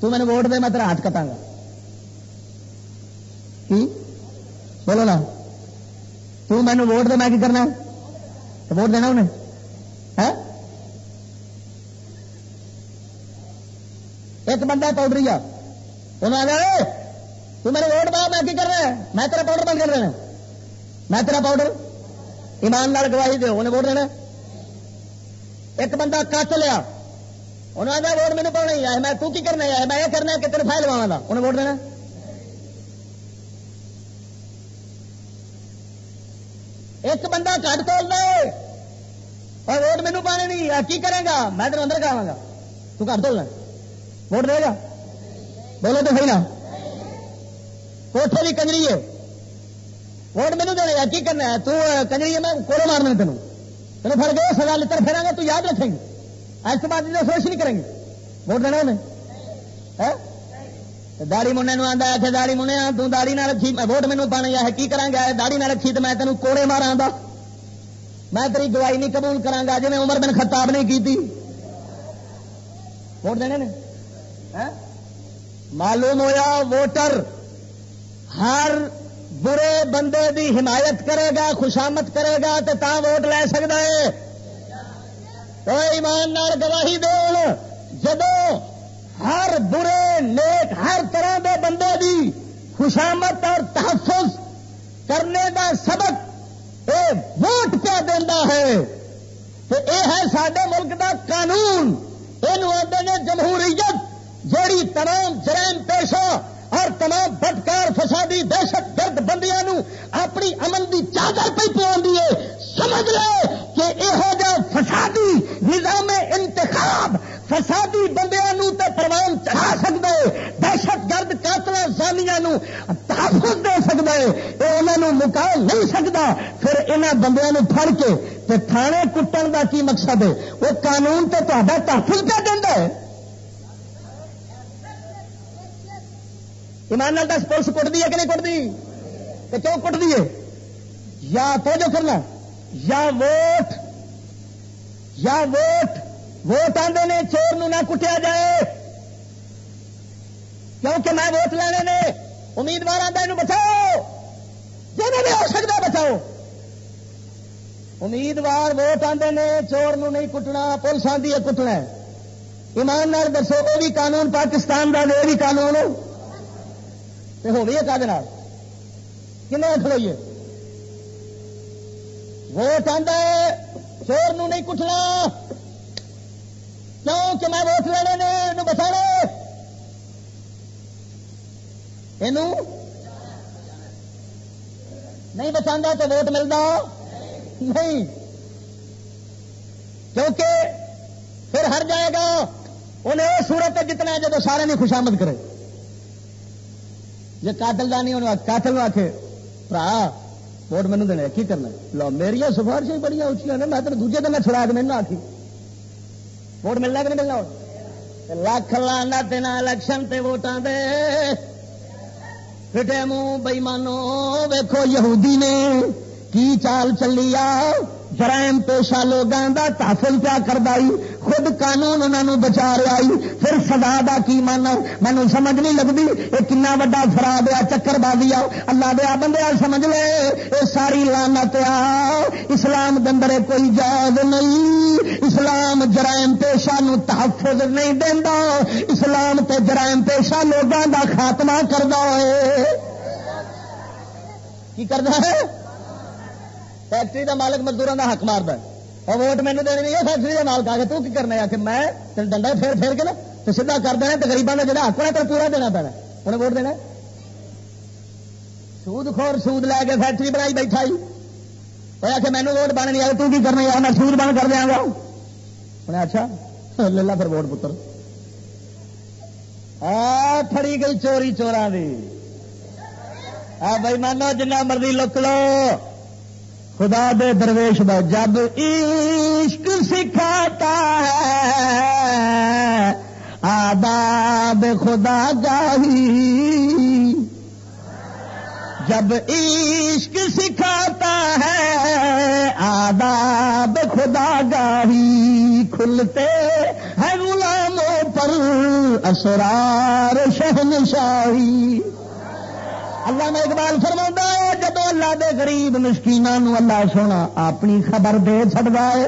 تو میں ووٹ دے، میں تیرا ہاتھ کٹا گا۔ کی؟ بولو نا۔ تو مینو ووٹ دے، میں کی کرنا ووٹ دینا انہیں؟ ایک بندہ پاؤڈری آ انہوں تو میرے ووٹ پا میں کی کرنا میں تیرا پاؤڈر بند کر دینا میں تیرا پاؤڈر ایماندار گواہی دے انہیں ووٹ دینا ایک بندہ کٹ لیا، انہوں نے ووٹ مینو پاؤ نہیں آئے میں تو کی کرنا ہے؟ میں یہ کرنا کہ تیرے فائل لوا انہیں ووٹ دینا ایک بندہ کٹ کھول دے اور ووٹ مینو پانے نہیں کی کرے گا؟ میں تیرے اندر کراوا گا۔ تو کٹ ووٹ دے گا؟ بولو تو صحیح نا۔ کوٹھے کی کنجری ہے۔ ووٹ مینو دینا یا کی کرنا ہے؟ تو کنجری میں کوڑے مارنا تینوں۔ تینوں فر گئے، سزا لڑ پھیرا گا تو یاد رکھیں گے۔ آج کے بعد سوچ نہیں کریں گے۔ ووٹ دینا انہیں؟ ہاں؟ داڑی منہ آتا ہے داڑی منہ تو داڑی نہ رکھی ووٹ مینو پانے ہے، کی کرا گا داڑی نہ رکھی تو میں تینوں کوڑے مارا میں تیری گواہی نہیں قبول کرا گا جی میں عمر بن خطاب نہیں کی ووٹ دینے نے ہاں؟ معلوم ہوا ووٹر ہر برے بندے دی حمایت کرے گا خوشامت کرے گا تو تا ووٹ لے سکتا ہے؟ تو ایماندار گواہی دے جب ہر برے نیک ہر طرح دے بندے دی خوشامت اور تحفظ کرنے کا سبق اے ووٹ پہ دینا ہے؟ تو اے ہے سڈے ملک دا قانون۔ یہ آدھے نے جمہوریت جیڑی تمام جرائم پیشہ اور تمام بدکار فسادی دہشت گرد بندیاں اپنی امن کی چادر پہ پہ سمجھ لے کہ یہو جا فسادی نظام انتخاب۔ فسادی بندیاں تے پروان چڑھا سکتا ہے دہشت گرد قاتل زانیاں تحفظ دے سکتا ہے یہ انہوں مکا نہیں سکتا پھر یہاں بندیاں پھڑ کے تے تھانے کٹن کا کی مقصد ہے؟ وہ قانون تو تحفظ کیا دینا ہے۔ ایمان نال دس، پولیس کٹ دی ہے کہ نہیں کٹ دی تو کیوں کٹ دی یا تو جو کرنا، یا ووٹ یا ووٹ ووٹ آدھے نے، چور نہ کٹیا جائے۔ کیونکہ میں ووٹ لینے نے، امیدوار آتا یہ بچاؤ۔ جی بھی ہو سکتا بچاؤ۔ امیدوار ووٹ آدھے نے، چور نو نہیں کٹنا، پولیس آدھی ہے، کٹنا ایمان نال دسو، وہ بھی قانون پاکستان کا بھی قانون۔ ہو گئی ہے کن کھلوئیے ووٹ آتا ہے چور نو نہیں کٹنا کیوں کہ میں ووٹ لینے نے بچا نہیں بچا تو ووٹ ملتا نہیں کیونکہ پھر ہر جائے گا انہیں یہ سورت جتنا ہے جب سارے نہیں خوشامد کرے جی قاتل دانی قاتل آ کے برا، ووٹ مینو دینا کی کرنا لو میری سفارش بڑی اچھی نے، میں تو دوجے دن چھڑا کے میرے آخی ووٹ ملنا کہ نہیں ملنا؟ لاکھ لانا تین الیکشن تے ووٹاں دے۔ فٹے منہ بئیمانو ویکو یہودی نے، کی چال چلی آ؟ جرائم پیشہ لوگوں کا تحفظ پیا کر خود قانون انہوں بچا رہا پھر سدا دا کی من مینو سمجھ نہیں لگتی یہ کنا وا فراد آ چکر بازی آ اللہ دیا بندے سمجھ لے۔ یہ ساری لانت آ۔ اسلام دندر کوئی جائز نہیں۔ اسلام جرائم پیشہ نو تحفظ نہیں دینا اسلام تے جرائم پیشہ لوگوں کا خاتمہ کرتا ہے کی کرتا ہے؟ فیکٹری کا مالک مزدوروں کا حق مارد اور ووٹ مینو دینی نہیں ہے فیکٹری کا مالک آ کے تو کی کرنا ہے کہ میں ڈنڈا پھیر پھیر کے نا تو سیدھا کر دینا تو گریبان کا جڑا حق ہونا تو پورا دینا پینا انہیں ووٹ دینا سود خور سود لے کے فیکٹری بنائی بیٹھا ہی وہ کہ مینو ووٹ بن نہیں آئے تو کی کرنا ہے میں سود بند کر دیا گا انہیں اچھا لے لا پھر ووٹ پتر پھڑی گئی چوری چورا دی بھائی مانو جنا مرضی لک لو خدا دے درویش با جب عشق سکھاتا ہے، آداب خدا گاہی جب عشق سکھاتا ہے، آداب خدا گاہی کھلتے ہیں غلاموں پر اسرار شہنشاہی۔ اللہ میں اقبال فرما ہے جب اللہ دے غریب مسکینوں اللہ سونا اپنی خبر دے چڑتا ہے،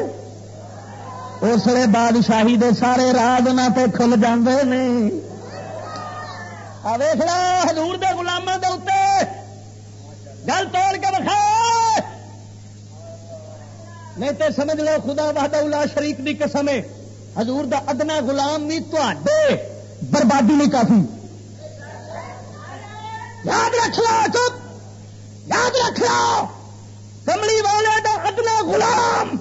اس لیے بادشاہی دے سارے راج نہ تے کھل جاندے نے۔ ویخ لو ہزور دے گلاموں کے اتنے گل توڑ کے بکھا نہیں تے سمجھ لو، خدا بہاد شریف کی قسم ہے۔ حضور دا ادنا غلام بھی تے بربادی نہیں کافی۔ یاد رکھ لو چپ۔ یاد رکھ لو۔ کملی والے دا ادنا غلام۔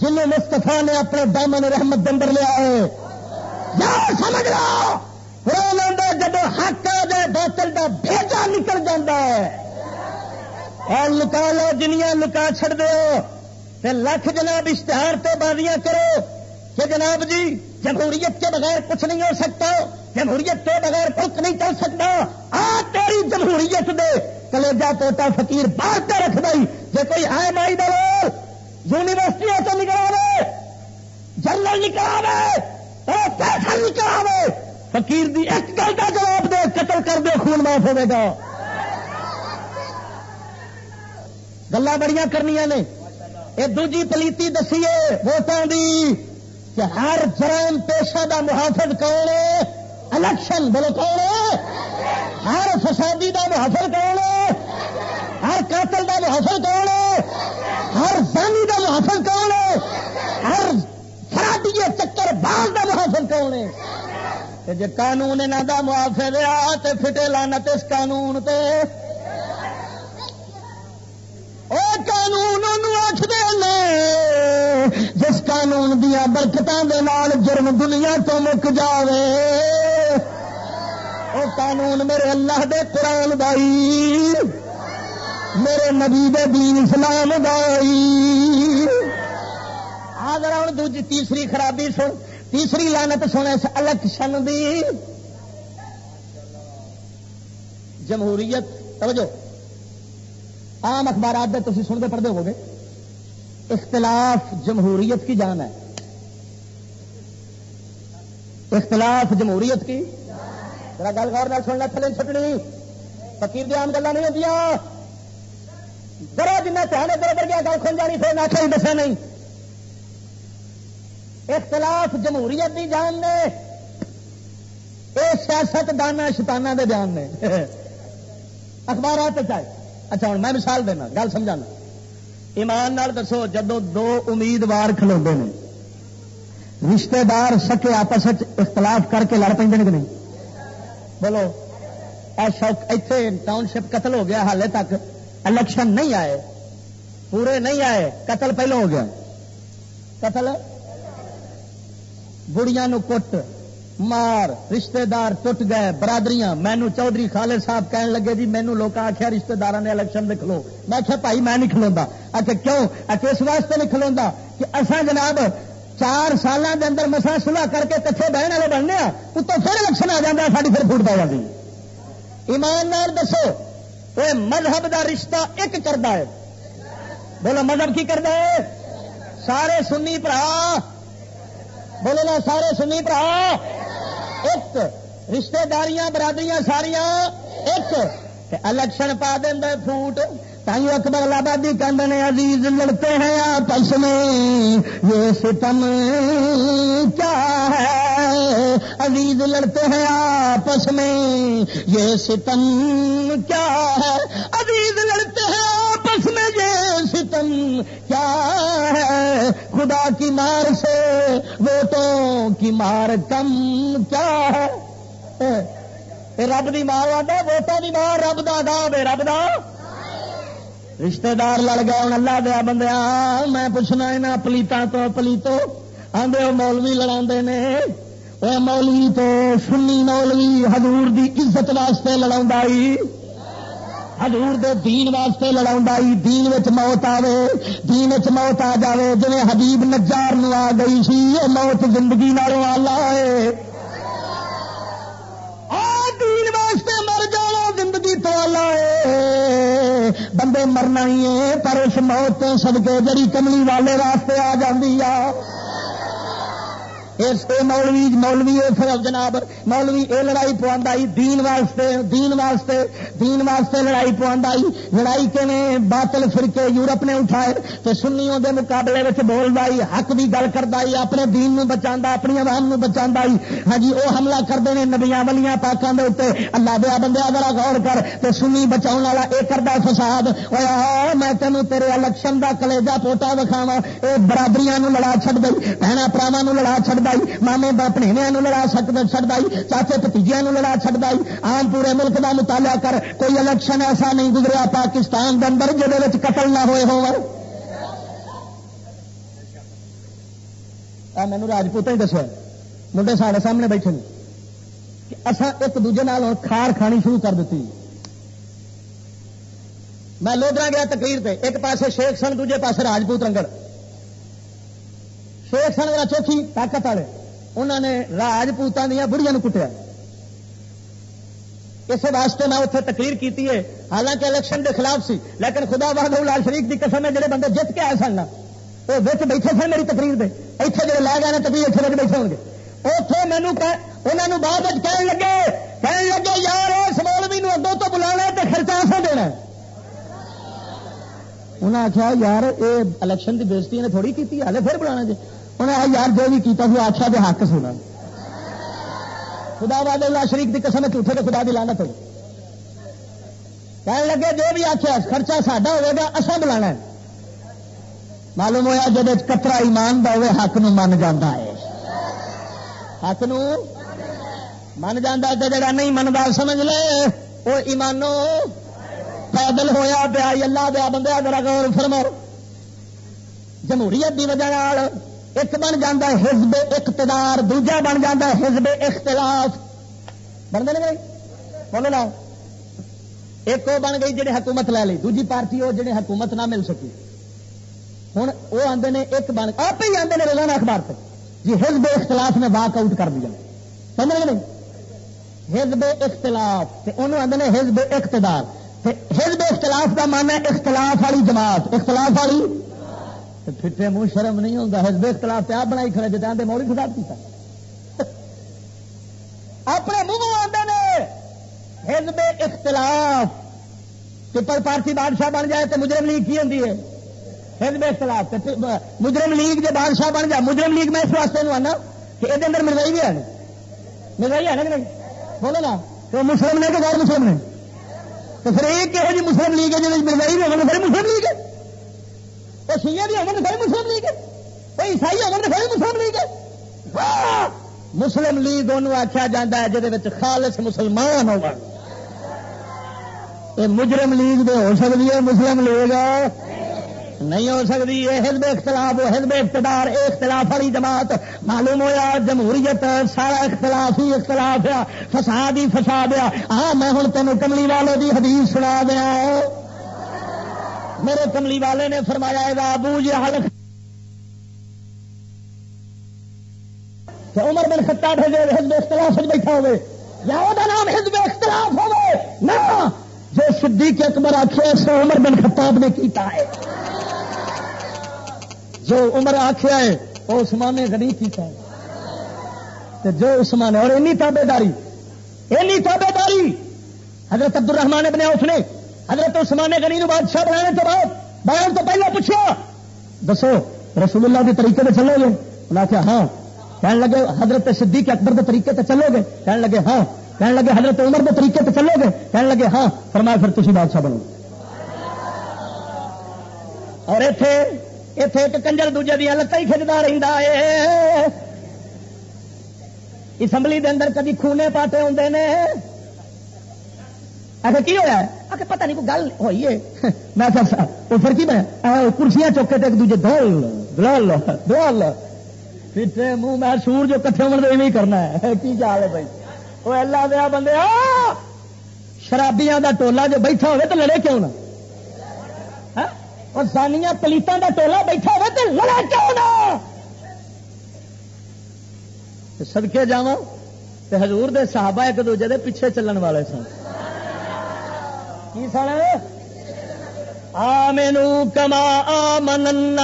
جن مستفا نے اپنے دامن رحمت دندر لیا ہے۔ یاد سمجھ لو۔ جب حق دے بوتل کا بھیجا نکل جاتا ہے۔ اور لکا لو جنیاں، لکا چڑ دو لکھ جناب اشتہار تو بازیاں کرو کہ جناب جی جمہوریت کے بغیر کچھ نہیں ہو سکتا، جمہوریت کے بغیر کچھ نہیں چل سکتا۔ آ تیری جمہوریت دے کلیجا توتا فقیر باہر کے رکھ دئی جی کوئی آئے مائی دو یونیورسٹیوں سے نکلا جنرل نکلا دے نکلا فقیر دی ایک گل کا جواب دے، قتل کر دے، خون معاف ہوے گا۔ گلا بڑی کرنی نے۔ یہ دوجی پلیتی دسیے ووٹان دی۔ کہ ہر جرم پیشہ دا محافظ کون ہے؟ الیکشن بولو کون ہے؟ ہر فسادی دا محافظ کون ہے؟ ہر قاتل دا محافظ کون ہے؟ ہر زانی دا محافظ کون ہے؟ ہر فرادی چکر باز دا محافظ کون ہے؟ جی قانون انہوں کا محافظ آ تو فٹے لانت اس قانون تے۔ قانون آخر جس قانون دیا برکتوں کے نال جرم دنیا تو مک جائے وہ قانون میرے اللہ دے قرآن دائی میرے نبی دے دین اسلام دائی آگر ہوں دوجی تیسری خرابی سن۔ تیسری لانت سنے الیکشن دی۔ جمہوریت، توجہ۔ عام اخبارات تھی سنتے پڑھتے ہو گے اختلاف جمہوریت کی جان ہے اختلاف جمہوریت کی ذرا گل غور نہ سننا تھلے چھٹنی۔ فقیر دی گلا نہیں ہوتی ذرا جن دھیان ادھر ادھر گیا گل کھل جانی، پھر نہ دسا نہیں۔ اختلاف جمہوریت کی جان نے یہ سیاست دانا شتانہ دے بیان نے۔ اخبارات چاہے اچھا ہوں میں مثال دینا، گل سمجھانا۔ ایمان نال دسو، جدو دو امیدوار کھلو نے رشتے دار سکے آپس اختلاف کر کے لڑ پہ کہ نہیں؟ بولو شوق اتنے ٹاؤن شپ قتل ہو گیا، حالے تک الیکشن نہیں آئے، پورے نہیں آئے، قتل پہلو ہو گیا۔ قتل؟ بڑیاں نو کٹ۔ مار رشتے دار ٹوٹ گئے، برادریاں، مینو چودھری خالد صاحب کہن لگے جی مینو لوگ آخیا رشتے دار نے الیکشن دکھ لو میں آخیا بھائی میں نہیں کھلوا آخر کیوں؟ آخر اس واسطے نہیں کھلوا کہ اصا جناب چار سالوں کے اندر مسا سلاح کر کے کٹھے بہن والے بننے ہاں، تو پھر الیکشن آ جاتا ہاں، ساری پھر فوٹ پا جاتی ایماندار دسو وہ مذہب دا رشتہ ایک کرتا ہے۔ بولو، مذہب کی کرتا ہے؟ سارے سنی برا بولو نا سارے سنی برا ایک رشتے داریاں برادریاں ساریاں ایک۔ الیکشن پا دیں فوٹ تھی اکبر آبادی کندنے عزیز لڑتے ہیں آپس میں۔ یہ ستم کیا ہے؟ عزیز لڑتے ہیں آپس میں۔ یہ ستم کیا ہے؟ عزیز لڑتے ہیں ستم کیا ہے؟ خدا کی مار سے ووٹوں کی مار کم کیا ہے؟ رب دی مار آتا ووٹوں کی مار، رب دا دا بے رب دا؟ رشتے دار لڑ گئے ہوں اللہ دیا بندیا میں پوچھنا یہاں پلیتوں تو پلیتو؟ آدھے وہ مولوی لڑا نے، اے مولوی تو سنی مولوی حضور دی عزت واسطے لڑا حضور دے دین واسطے لڑا دین وچ موت آوے، دین وچ موت آ جاوے جی حبیب نجار نو آ گئی سی، یہ موت زندگی نالوں آلہ ہے۔ دین واسطے مر جانا زندگی تو آلہ ہے۔ بندے مرنا ہی ہے پر اس موت سد کے جڑی کملی والے واسطے آ جاندی آ۔ مولوی مولوی جناب، مولوی اے لڑائی پوائی دین واسطے دین واسطے دین واسطے لڑائی پوائی لڑائی کے باطل فرقے یورپ نے اٹھائے تو سنیوں دے مقابلے میں بول دائی حق بھی گل کر اپنے دین نو بچا اپنی عوام نو بچا ہاں جی وہ حملہ کرتے ہیں نبیاں ولیاں پاکوں کے اتنے اللہ دیا بندہ ذرا غور کر تو سنی بچاؤ والا یہ کرتا فساد۔ ہوا میں تینوں تیرے الیکشن کا کلےجا پوٹا وکھاوا یہ برابریاں لڑا چڑ گئی بہنا پراواں لڑا چڑ گئی مامے بپنیویا لڑا چڑھتا چاچے بتیجیا لڑا چڑھتا آم پورے ملک کا مطالعہ کر کوئی الیکشن ایسا نہیں گزریا پاکستان کے اندر جہد قتل نہ ہوئے ہو مینو راجپوت ہی دسیا منڈے سارے سامنے بیٹھے کہ اصا ایک دوجے نال کھار کھانی شروع کر دیتی میں لوگوں گیا تقریر پہ ایک پاسے شیخ سن دوجے پاسے راجپوت رنگڑ شیخ سن والا چوکھی طاقت والے انہوں نے راجپوتوں دیا بڑھیا کٹیا اس واسطے میں اتنے تقریر کی ہے حالانکہ الیکشن کے خلاف سی لیکن خدا بہاد لال شریف کی قسم ہے جڑے بندے جیت کے آئے سن وہ بچ بیٹھے سن میری تقریر دے اتنے جڑے لے گئے تقریر اتنے بچ بیٹھے ہو گے اتنے مینو انہوں بعد کہنے لگے کہنے لگے یار اس مولوی اگوں تو بلا خرچہ ایسا دینا انہیں آخیا یار یہ الیکشن کی بےزتی نے تھوڑی کی ہلے پھر بلا جی انہیں یار، جو بھی کیتا سی آخیا دے حق سنا خدا باد اللہ شریف کی قسم جھوٹے تو خدا دی لانت ہو کہنے لگے، جو بھی آخیا خرچہ ساڈا ہوگا اصا بلا معلوم ہوا جب کترا ایمان دا ہوئے، حق نو من جانا ہے۔ حق نو من جانا تو جڑا نہیں منگا سمجھ لے۔ وہ ایمانو پیدل ہویا پیا اللہ دیا بندہ ذرا غور فرماؤ۔ جمہوریت کی وجہ ایک بن جا حزب اقتدار، دوجا بن جا حزب اختلاف۔ بن گئے بولو نا ایک وہ بن گئی جی حکومت لے لی، دوجی پارٹی وہ جی حکومت نہ مل سکی۔ ہوں وہ آتے ہیں ایک بن، آپ ہی آتے ہیں روزانہ اخبار سے جی حزب اختلاف نے واک آؤٹ کر دیا۔ سمجھ گئے نہیں حزب اختلاف انہوں آتے ہیں حزب اقتدار۔ حزب اختلاف کا مانا اختلاف والی جماعت، اختلاف والی پھٹے منہ شرم نہیں ہوتا حزب اختلاف آپ بنائی کھڑے جاتے موڑی خطاب کیا اپنے منہ آتے ہیں حزب اختلاف۔ پیپل پارٹی بادشاہ بن جائے تو مجرم لیگ کی ہوتی ہے؟ حزب اختلاف۔ مجرم لیگ جو بادشاہ بن جائے، مجرم لیگ میں اس واسطے آنا کہ یہ اندر مرزائی بھی ہے مرزائی ہے نا نہیں؟ بولو نا۔ تو مسلم نے کہ غیر مسلم نے؟ تو پھر ایک کہو جی مسلم لیگ ہے جی مرزائی بھی ہوگا پھر مسلم لیگ ہے۔ وہ شیعہ بھی ہوگا پھر مسلم لیگ ہے۔ وہ عیسائی ہوگا پھر مسلم لیگ ہے۔ مسلم لیگ انہوں آخیا جا ہے جہد خالص مسلمان ہوگا یہ مجرم لیگ دے ہو سکتی ہے، مسلم لیگ۔ نہیں ہو سکتی یہ حزب اختلاف حزب اقتدار اختلاف والی جماعت۔ معلوم ہوا جمہوریت سارا اختلاف ہی اختلاف ہے۔ فساد ہی فساد ہے۔ ہاں میں ہوں تینوں کملی والے کی حدیث سنا دیا میرے کملی والے نے فرمایا ابو جی حل عمر بن خطاب حزب اختلاف بیٹھا ہوئے۔ یا وہ نام حزب اختلاف ہوئے۔ نہ، جو صدیق اکبر آخیا سو عمر بن خطاب نے کیتا ہے۔ جو عمر آخیا ہے، وہ عثمان نے غنی کیتا ہے۔ جو عثمان، اور اینی تابے داری اینی تابے داری حضرت عبد الرحمان ابن عوف نے حضرت عثمان غنی نو بادشاہ بنانے تو بعد بیان تو پہلے پوچھا دسو، رسول اللہ کے طریقے سے چلو گے؟ انہیں آخیا ہاں۔ کہنے لگے، حضرت صدیق اکبر کے طریقے سے چلو گے؟ کہنے لگے ہاں۔ کہنے لگے، حضرت عمر کے طریقے سے چلو گے؟ کہنے لگے ہاں۔ فرمایا، پھر تھی بادشاہ بنو۔ اور اتے اتے ایک کنجر دوجے دیا لتیں ہی کھجتا رہتا ہے اسمبلی دے اندر کدی خونے پاٹے ہوتے ہیں ایسا اچھا، کی ہوا ہے پتہ نہیں کوئی گل ہوئی ہے۔ میں پھر کی میں۔ کرسیاں چوکے ایک دوجے دول دلال دلال پیٹے منہ میں سور جو کٹھے ہونے کرنا ہے۔ کی چال ہے بھائی؟ وہ اللہ دیا بندے شرابیاں دا ٹولا جو بیٹھا ہوئے تو لڑے کیوں نہ؟ ہاں؟ اور سانیاں پلیتوں دا ٹولا بیٹھا ہوئے تو لڑے کیوں نہ؟ سدکے جا حضور دے صحابہ ایک دوجے دے پیچھے چلن والے سن۔ کی سن؟ آمنو کما آمن الناس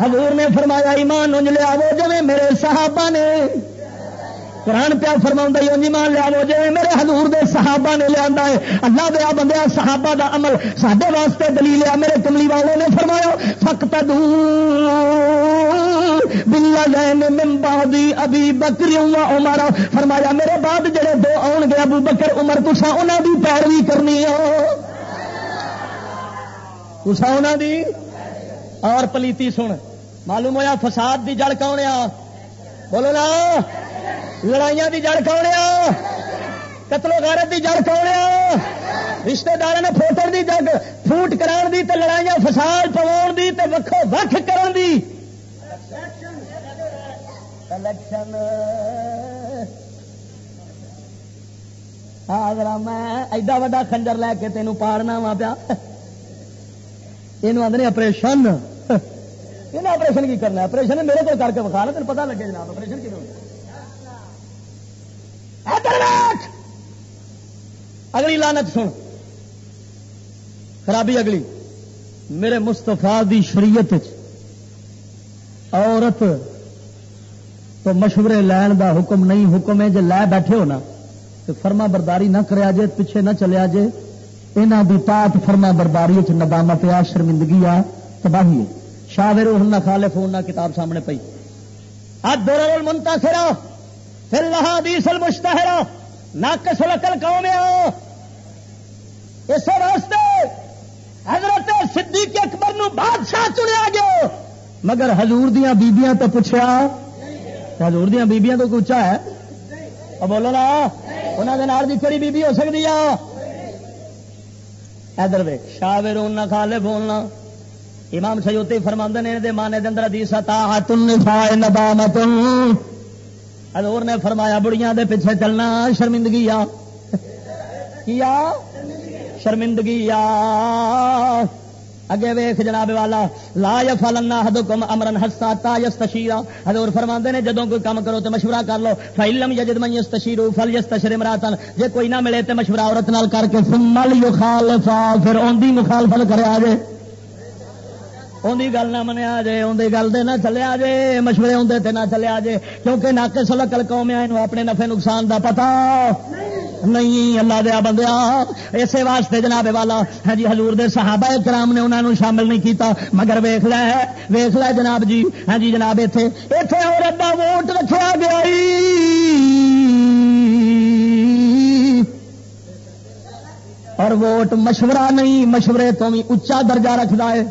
حضور نے فرمایا، ایمان انج لیا وہ جی میرے صحابہ نے قرآن پیا فرما ایمان لیا وہ جی میرے حضور دے صحابہ نے لیا ہے۔ اللہ دیا بندیا صحابہ دا عمل سڈے واسطے دلیل لیا میرے کملی والے نے فرمایا فقط بلا لین ممبادی ابھی بکری عمر فرمایا، میرے بعد جڑے دو آن گے، ابو بکر، عمر تسا انہوں دی پیروی کرنی ہے۔ تسا انہوں دی اور پلیتی سن۔ معلوم ہوا فساد دی جڑ کون آ بولو نا۔ لڑائیاں دی جڑ کون آ قتل و غارت دی جڑ کون آ رشتے دار نے فوٹر دی جگ فوٹ کران دی تے لڑائیاں فساد پوا دی تے وکھو وکھ کران دی۔ الیکشن ہاں میں ایڈا وا خنجر لے کے تینوں پاڑنا وا پیا۔ یہ آدھے آپریشن یہ آپریشن کی کرنا آپریشن میرے کو کر کے بخا تین پتا لگے جناب آپریشن کی اگلی لانت سن۔ خرابی اگلی۔ میرے مستفا دی شریعت عورت تو مشورے لین دا حکم نہیں، حکم ہے جی لے بیٹھے ہو نا تو فرما برداری نہ کرے جے پیچھے نہ چلے جے یہاں کی پات فرما برداری چ ندامت آ شرمندگی آ، تباہی شاہ روح نہ خالف ہونا کتاب سامنے پی اب دور منتا سرا پھر لہادیس المشتہرہ ناقص العقل قوم آؤ اس واسطے حضرت صدیق اکبر نو بادشاہ چنیا گیا۔ مگر حضور دیاں بیبیاں تو پوچھا حضور دیاں بیبیاں تو کچھ ہے؟ اور بولو نا انہوں نے نال دی کڑی بیبی ہو سکتی ہے۔ ادھر وے شاہ ویرون نہ کھا بولنا امام سیوتی فرما نے دے مانے دے اندر حدیث تا تن فائے ندامتن حضور نے فرمایا، بڑیاں دے پیچھے چلنا شرمندگی آ کیا؟ شرمندگی آ اگے ویخ جناب والا، لا فلنا حدکم امرن ہسا تا یس تشیرا حضور فرما نے جدو کوئی کام کرو تو مشورہ کر لو۔ فلم یجد من یس تشیرو فل یس تشر مراتن جے کوئی نہ ملے تو مشورہ عورت نال کر کے مل یو خالفا پھر اون مخالفت کرے آ جائے اندی گل نہ منیا جے اندی گل دے نہ چلیا جے، مشورے اندر تے نہ چلیا جے، کیونکہ ناقے سلکل قوم ہے اپنے نفے نقصان دا پتا نہیں، اللہ دیا بندیا۔ اسی واسطے جناب والا ہاں جی حضور دے صحابہ کرام نے انہوں شامل نہیں کیتا، مگر ویخ لے ویخ لے جناب جی ہاں جی جناب اتے اتے اور ابا ووٹ رکھا گیا اور ووٹ مشورہ نہیں، مشورے تو بھی اچا درجہ رکھتا ہے۔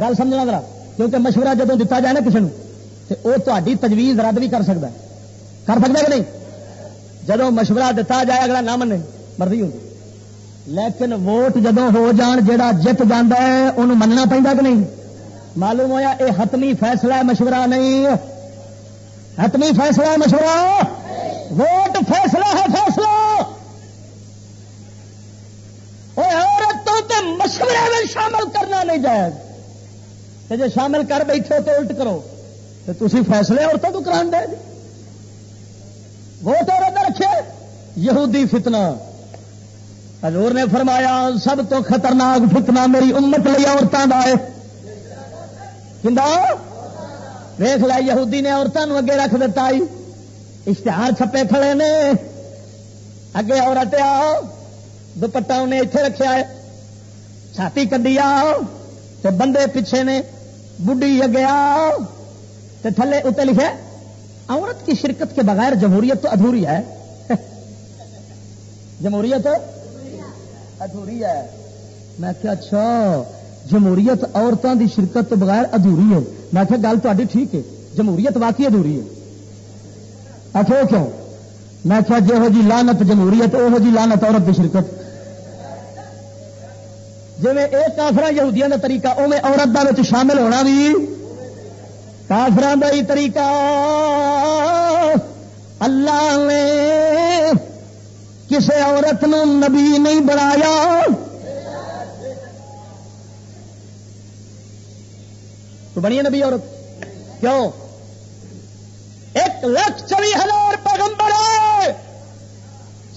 گل سمجھنا ذرا، کیونکہ مشورہ جب دتا جائے نا کسی تو وہ تاری تجویز رد بھی کر سکتا ہے۔ کر سکتا کہ نہیں؟ جب مشورہ دتا جائے، اگلا نہ منے، مرضی ہوگی لیکن ووٹ جدو ہو جان جا جت جا ہے انہوں مننا پہنتا کہ نہیں؟ معلوم ہوا یہ حتمی فیصلہ ہے مشورہ نہیں۔ حتمی فیصلہ ہے مشورہ؟ ووٹ فیصلہ ہے فیصلہ۔ عورتوں کے مشورے میں شامل کرنا نہیں جائے جی شامل کر بیٹھے تو الٹ کرو۔ تو تھی فیصلے عورتوں تو کرا دے جی۔ ووٹ عورت رکھے۔ یہودی فتنہ۔ حضور نے فرمایا، سب تو خطرناک فتنہ میری امت لی عورتوں کا ہے۔ ویخ لا یہودی نے عورتوں اگے رکھ دیتا اشتہار چھپے کھڑے نے۔ اگے عورت آ دوپٹا انہیں اتے رکھا ہے۔ چھاتی کدی آ بندے پیچھے نے۔ بڈی گیا تو تھلے اتنے لکھے، عورت کی شرکت کے بغیر جمہوریت تو ادھوری ہے۔ جمہوریت ادھوری ہے۔ میں کیا اچھا جمہوریت عورتوں کی شرکت تو بغیر ادھوری ہے۔ میں کیا گل تاری ٹھیک ہے، جمہوریت واقعی ادھوری ہے۔ اچھا کیوں؟ میں کیا جہو جی لانت جمہوریت وہ جی لانت عورت کی شرکت۔ جی یہ کافر یہودیاں کا طریقہ اوے عورت کا شامل ہونا بھی کافران کا ہی طریقہ۔ اللہ نے کسی عورت نو نبی نہیں بنایا۔ تو بنی نبی عورت۔ کیوں؟ ایک لاکھ چوی ہزار پیغمبر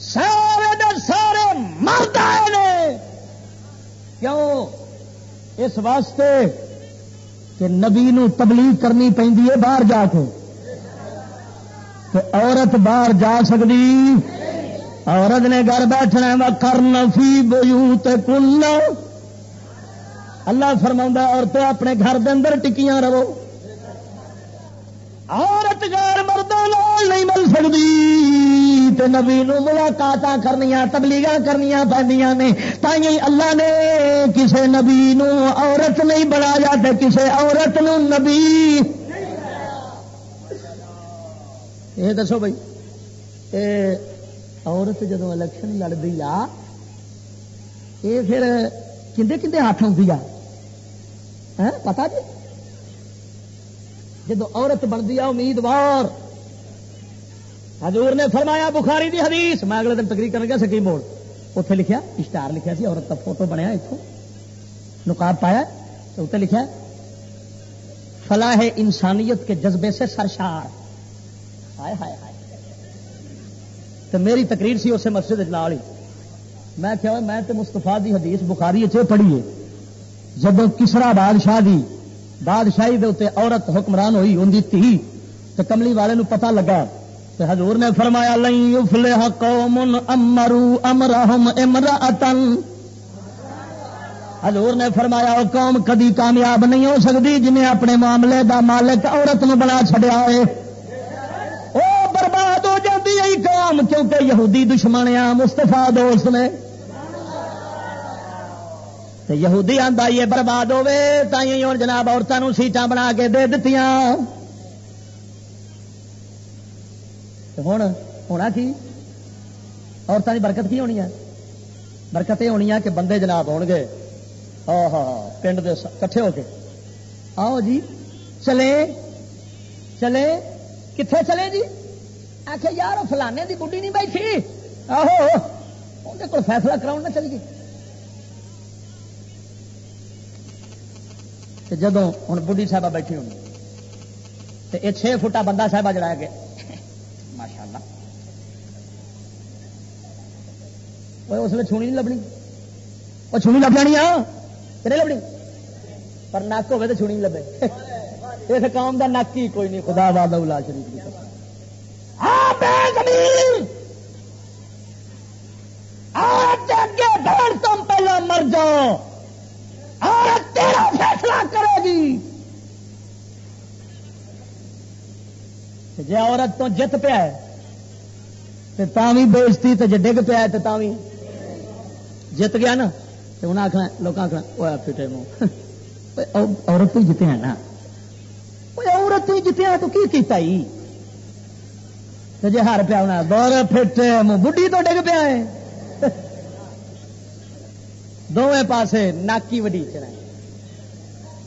سارے دے سارے مرد آئے کیوں؟ اس واسطے کہ نبی نو تبلیغ کرنی پہ باہر جا کے۔ تو عورت باہر جا سکتی عورت نے گھر بیٹھنا وا کرن فی بوت کن اللہ فرما عورتیں اپنے گھر دے اندر ٹکیاں رہو۔ عورت غیر مردوں نہیں مل سکتی نبی نو ملاقات کرنی تبلیغ کرنی پہ نے۔ تھی اللہ نے کسے نبی نو عورت نہیں بنایا تو کسے عورت نو نبی یہ دسو بھائی، اے عورت جدو الیکشن لڑتی آ یہ پھر کھے کھے ہاتھ آتی آ پتا جی؟ جب عورت بنتی ہے امیدوار۔ حضور نے فرمایا، بخاری دی حدیث۔ میں اگلے دن تقریر کر گیا، سکیم بورڈ۔ اتنے لکھا اشتہار لکھا سی، عورت کا فوٹو بنیا اتوں نقاب پایا تو اتنے لکھا فلاح انسانیت کے جذبے سے سرشار۔ ہائے ہائے ہائے۔ تو میری تقریر سی اسے مسجد نال میں کیا میں تو مستفا دی حدیث بخاری چ پڑھیے جب کسرا بادشاہ دی بادشاہی دے اتنے عورت حکمران ہوئی ان کی تھی، تو کملی والے نو پتہ لگا۔ تو حضور نے فرمایا لئی قوم امرو امرہم امراتن حضور نے فرمایا وہ قوم کدی کامیاب نہیں ہو سکتی جنہیں اپنے معاملے دا مالک عورت نو بنا چڈیا ہے. وہ برباد ہو جاتی ہے قوم، کیونکہ یہودی دشمن مستفا دوست نے۔ یہودی آتا یہ برباد ہوے تھی ہوں جناب عورتوں سیٹاں بنا کے دے دیتی ہوں ہونا کی عورتوں کی برکت کی ہونی ہے برکت یہ ہونی ہے کہ بندے جناب ہو گے ہاں ہاں پنڈ دے کٹھے ہو کے آؤ جی چلے چلے کتنے چلے جی آخ یار فلانے کی بڑھی نہیں بیٹھی آہو اندر کو فیصلہ کراؤ نہ چلی گئی جدو ہوں بڑھی صاحبہ بیٹھی ہونی تو یہ چھ فٹا بندہ صاحبہ جڑا گیا ماشاء اللہ اس لیے چھونی نہیں لبنی وہ چھونی لب جانی آ کہ لبنی پر نک ہوے تو چھونی لبے اس قوم کا نک ہی کوئی نہیں خدا باد شریف تم پہلے مر جاؤ تیرا فیصلہ کرے گی جی عورت تو جت پیا ہے تو بےزتی تو جی ڈگ پیا ہے تو جت گیا نا تو انہیں آخنا لوگ آخنا وہ فٹے منہ عورت ہی جیتے ہیں نا۔ عورت ہی جیتے ہیں، تو کی کیتا ہی؟ تو جی ہر پیا ہونا دور فٹ منہ بڑھی تو ڈگ پیا ہے۔ دونوں پاسے ناکی وڈی چڑھائی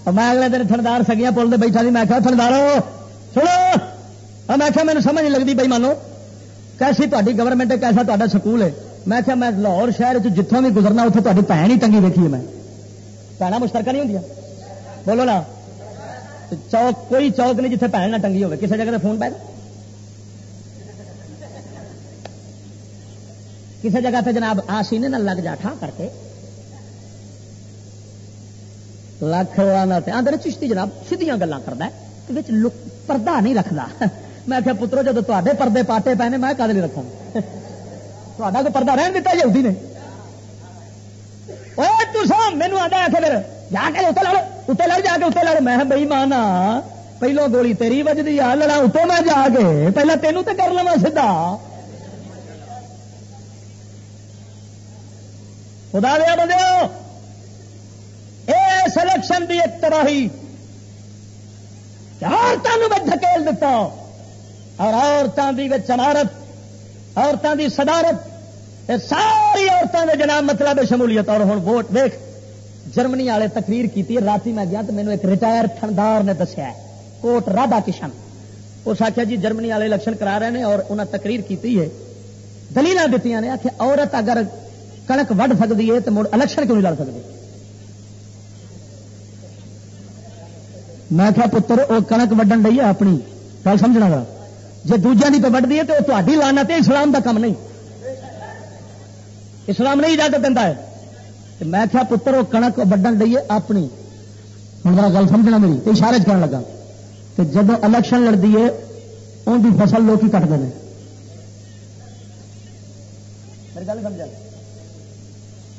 میں اگلے دن تھندار سگیاں پل دے بیٹھا دی میں کہا تھندارو سنو میں کہا میرے سمجھ نہیں لگتی بھائی مانو کیسی تاری گورنمنٹ ہے کیسا تا سکول ہے میں کہا میں لاہور شہر جتوں بھی گزرنا اتنے تاری بھن ہی ٹنگی دیکھی ہے میں بھنا مشترکہ نہیں ہوں بولو نا چوک کوئی چوک نہیں جیتے بھن نہ ٹنگی ہوگی کسی جگہ فون پہ کسی جگہ پہ جناب آسینے نہ لگ جا ٹھا کر کے لاکھ آدھے چشتی جناب سیدیاں گلیں کرتا پردہ نہیں رکھتا میں آخیا، پترو جب تے پردے پاٹے پے نے، میں کدے نہیں تا تو پردہ رہن دتا جی نے؟ مینو آتا آ پھر، جا کے اتنے لڑ اتنے لڑ، جا کے اتنے لڑ. میں بئی مانا، پہلو گولی تیری وجدی آ، لڑا اتو میں جا کے پہلے تینوں تو کر لوا سیدا خدا دیا بندے سلیکشن بھی ایک تباہی عورتوں میں دھکیل دیتا اور عورتوں کی چمارت عورتوں کی صدارت ساری عورتوں کے جناب مطلب شمولیت، اور ہوں ووٹ دیکھ جرمنی والے تقریر کی رات میں گیا تو مینو ایک ریٹائر تھندار نے دسیا کوٹ رادا کشن۔ اس آخیا جی جرمنی والے الیکشن کرا رہے ہیں اور انہیں تقریر کی ہے۔ دلیل دیتی نے آخر عورت اگر کنک وڈ سکتی ہے تو مڑ الیکشن کیوں نہیں لڑ سکتی میں کیا پتر وہ کنک وڈن ڈی ہے اپنی، گل سمجھنا گا جی دوجا کی تو وڈتی ہے تو تاری لانا تو اسلام کا کام نہیں۔ اسلام نہیں اجازت دینا ہے۔ میں کیا پتر وہ کنک وڈن ڈی ہے اپنی۔ ہوں گل سمجھنا میری تو اشارے کرنے لگا۔ کہ جب الیکشن لڑتی ہے ان کی فصل لوگ ہی کٹتے ہیں گل سمجھا؟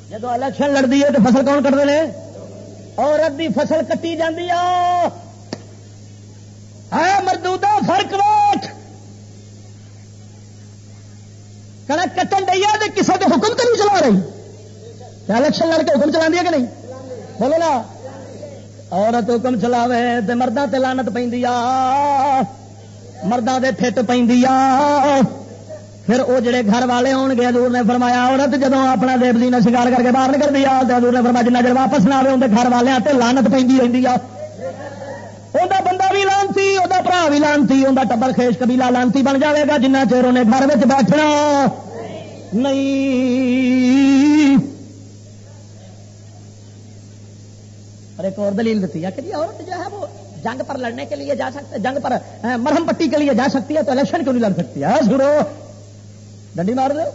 جب الیکشن لڑتی ہے تو فصل کون کٹتے ہیں عورت کی فصل کٹی جاتی ہے۔ مردودا فرق ووٹ کنک کٹن ڈی ہے کسی کے حکم تو نہیں چلا رہی؟ الیکشن لڑ کے حکم چلا کہ نہیں؟ بولو نا۔ عورت حکم چلاوے تو مردوں سے لانت پہ مردوں کے فٹ پہ پھر وہ جڑے گھر والے ہون گے، حضور نے فرمایا، عورت جدو اپنا دیو جی نے شکار کر کے باہر نکل دیا حضور نے فرمایا، جنہ چر واپس نہ آئے اندر گھر والے ہاں تے لانت پہ رہی وہ بندہ بھی لانتی وہ برا بھی لانتی وہ ٹبر خیش قبیلہ لانتی بن جائے گا جنہ چر انہیں گھر میں بیٹھنا نہیں اور ایک اور دلیل دیتی ہے کہ جی عورت جو ہے وہ جنگ پر لڑنے کے لیے جا سکتے جنگ پر مرہم پٹی کے لیے جا سکتی ہے تو الیکشن کیوں نہیں لڑ سکتی ہے سرو ڈنڈی مار دو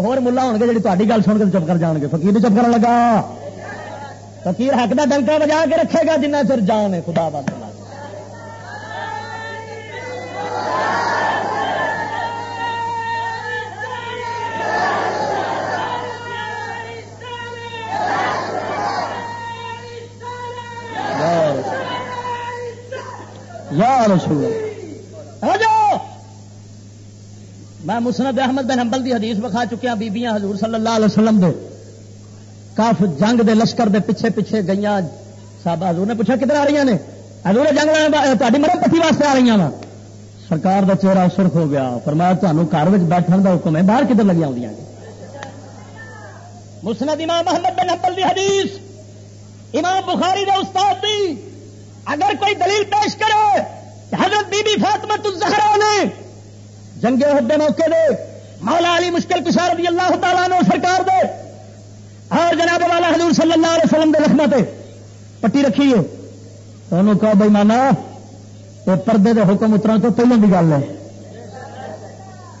اور ملا ہو گے جی تاری گل سن کے چپ کر جان گے فقیر چپ کر لگا فقیر حق کا ڈنکا بجا کے رکھے گا جنہ چر جان ہے، خدا بات یا رسول میں مسند احمد بن حنبل دی حدیث بکھا چکیا، بیبیاں حضور صلی اللہ علیہ وسلم دے۔ کاف جنگ دے لشکر دے پیچھے پیچھے گئی صاحب، حضور نے پوچھا کدھر آ رہی نے؟ حضور جنگ تاری مرم پتی واسطے آ رہی وا سرکار دا چہرہ سرخ ہو گیا۔ فرمایا تمہیں گھر بیٹھنے دا حکم ہے۔ باہر کدھر لگی آدی مسند امام محمد بن حنبل دی حدیث امام بخاری دے استاد دی اگر کوئی دلیل پیش کرے حضرت بی بی فاطمہ الزہرا نے جنگے ہوتے موقع دے، مولا علی مشکل کشا رضی اللہ تعالیٰ نے سرکار دے اور جناب والا حضور صلی اللہ علیہ وسلم دے لکھنا تے پٹی رکھی ہے انہوں کہا بھائی مانا، وہ پردے دے حکم اترا تو پہلے کی گل ہے۔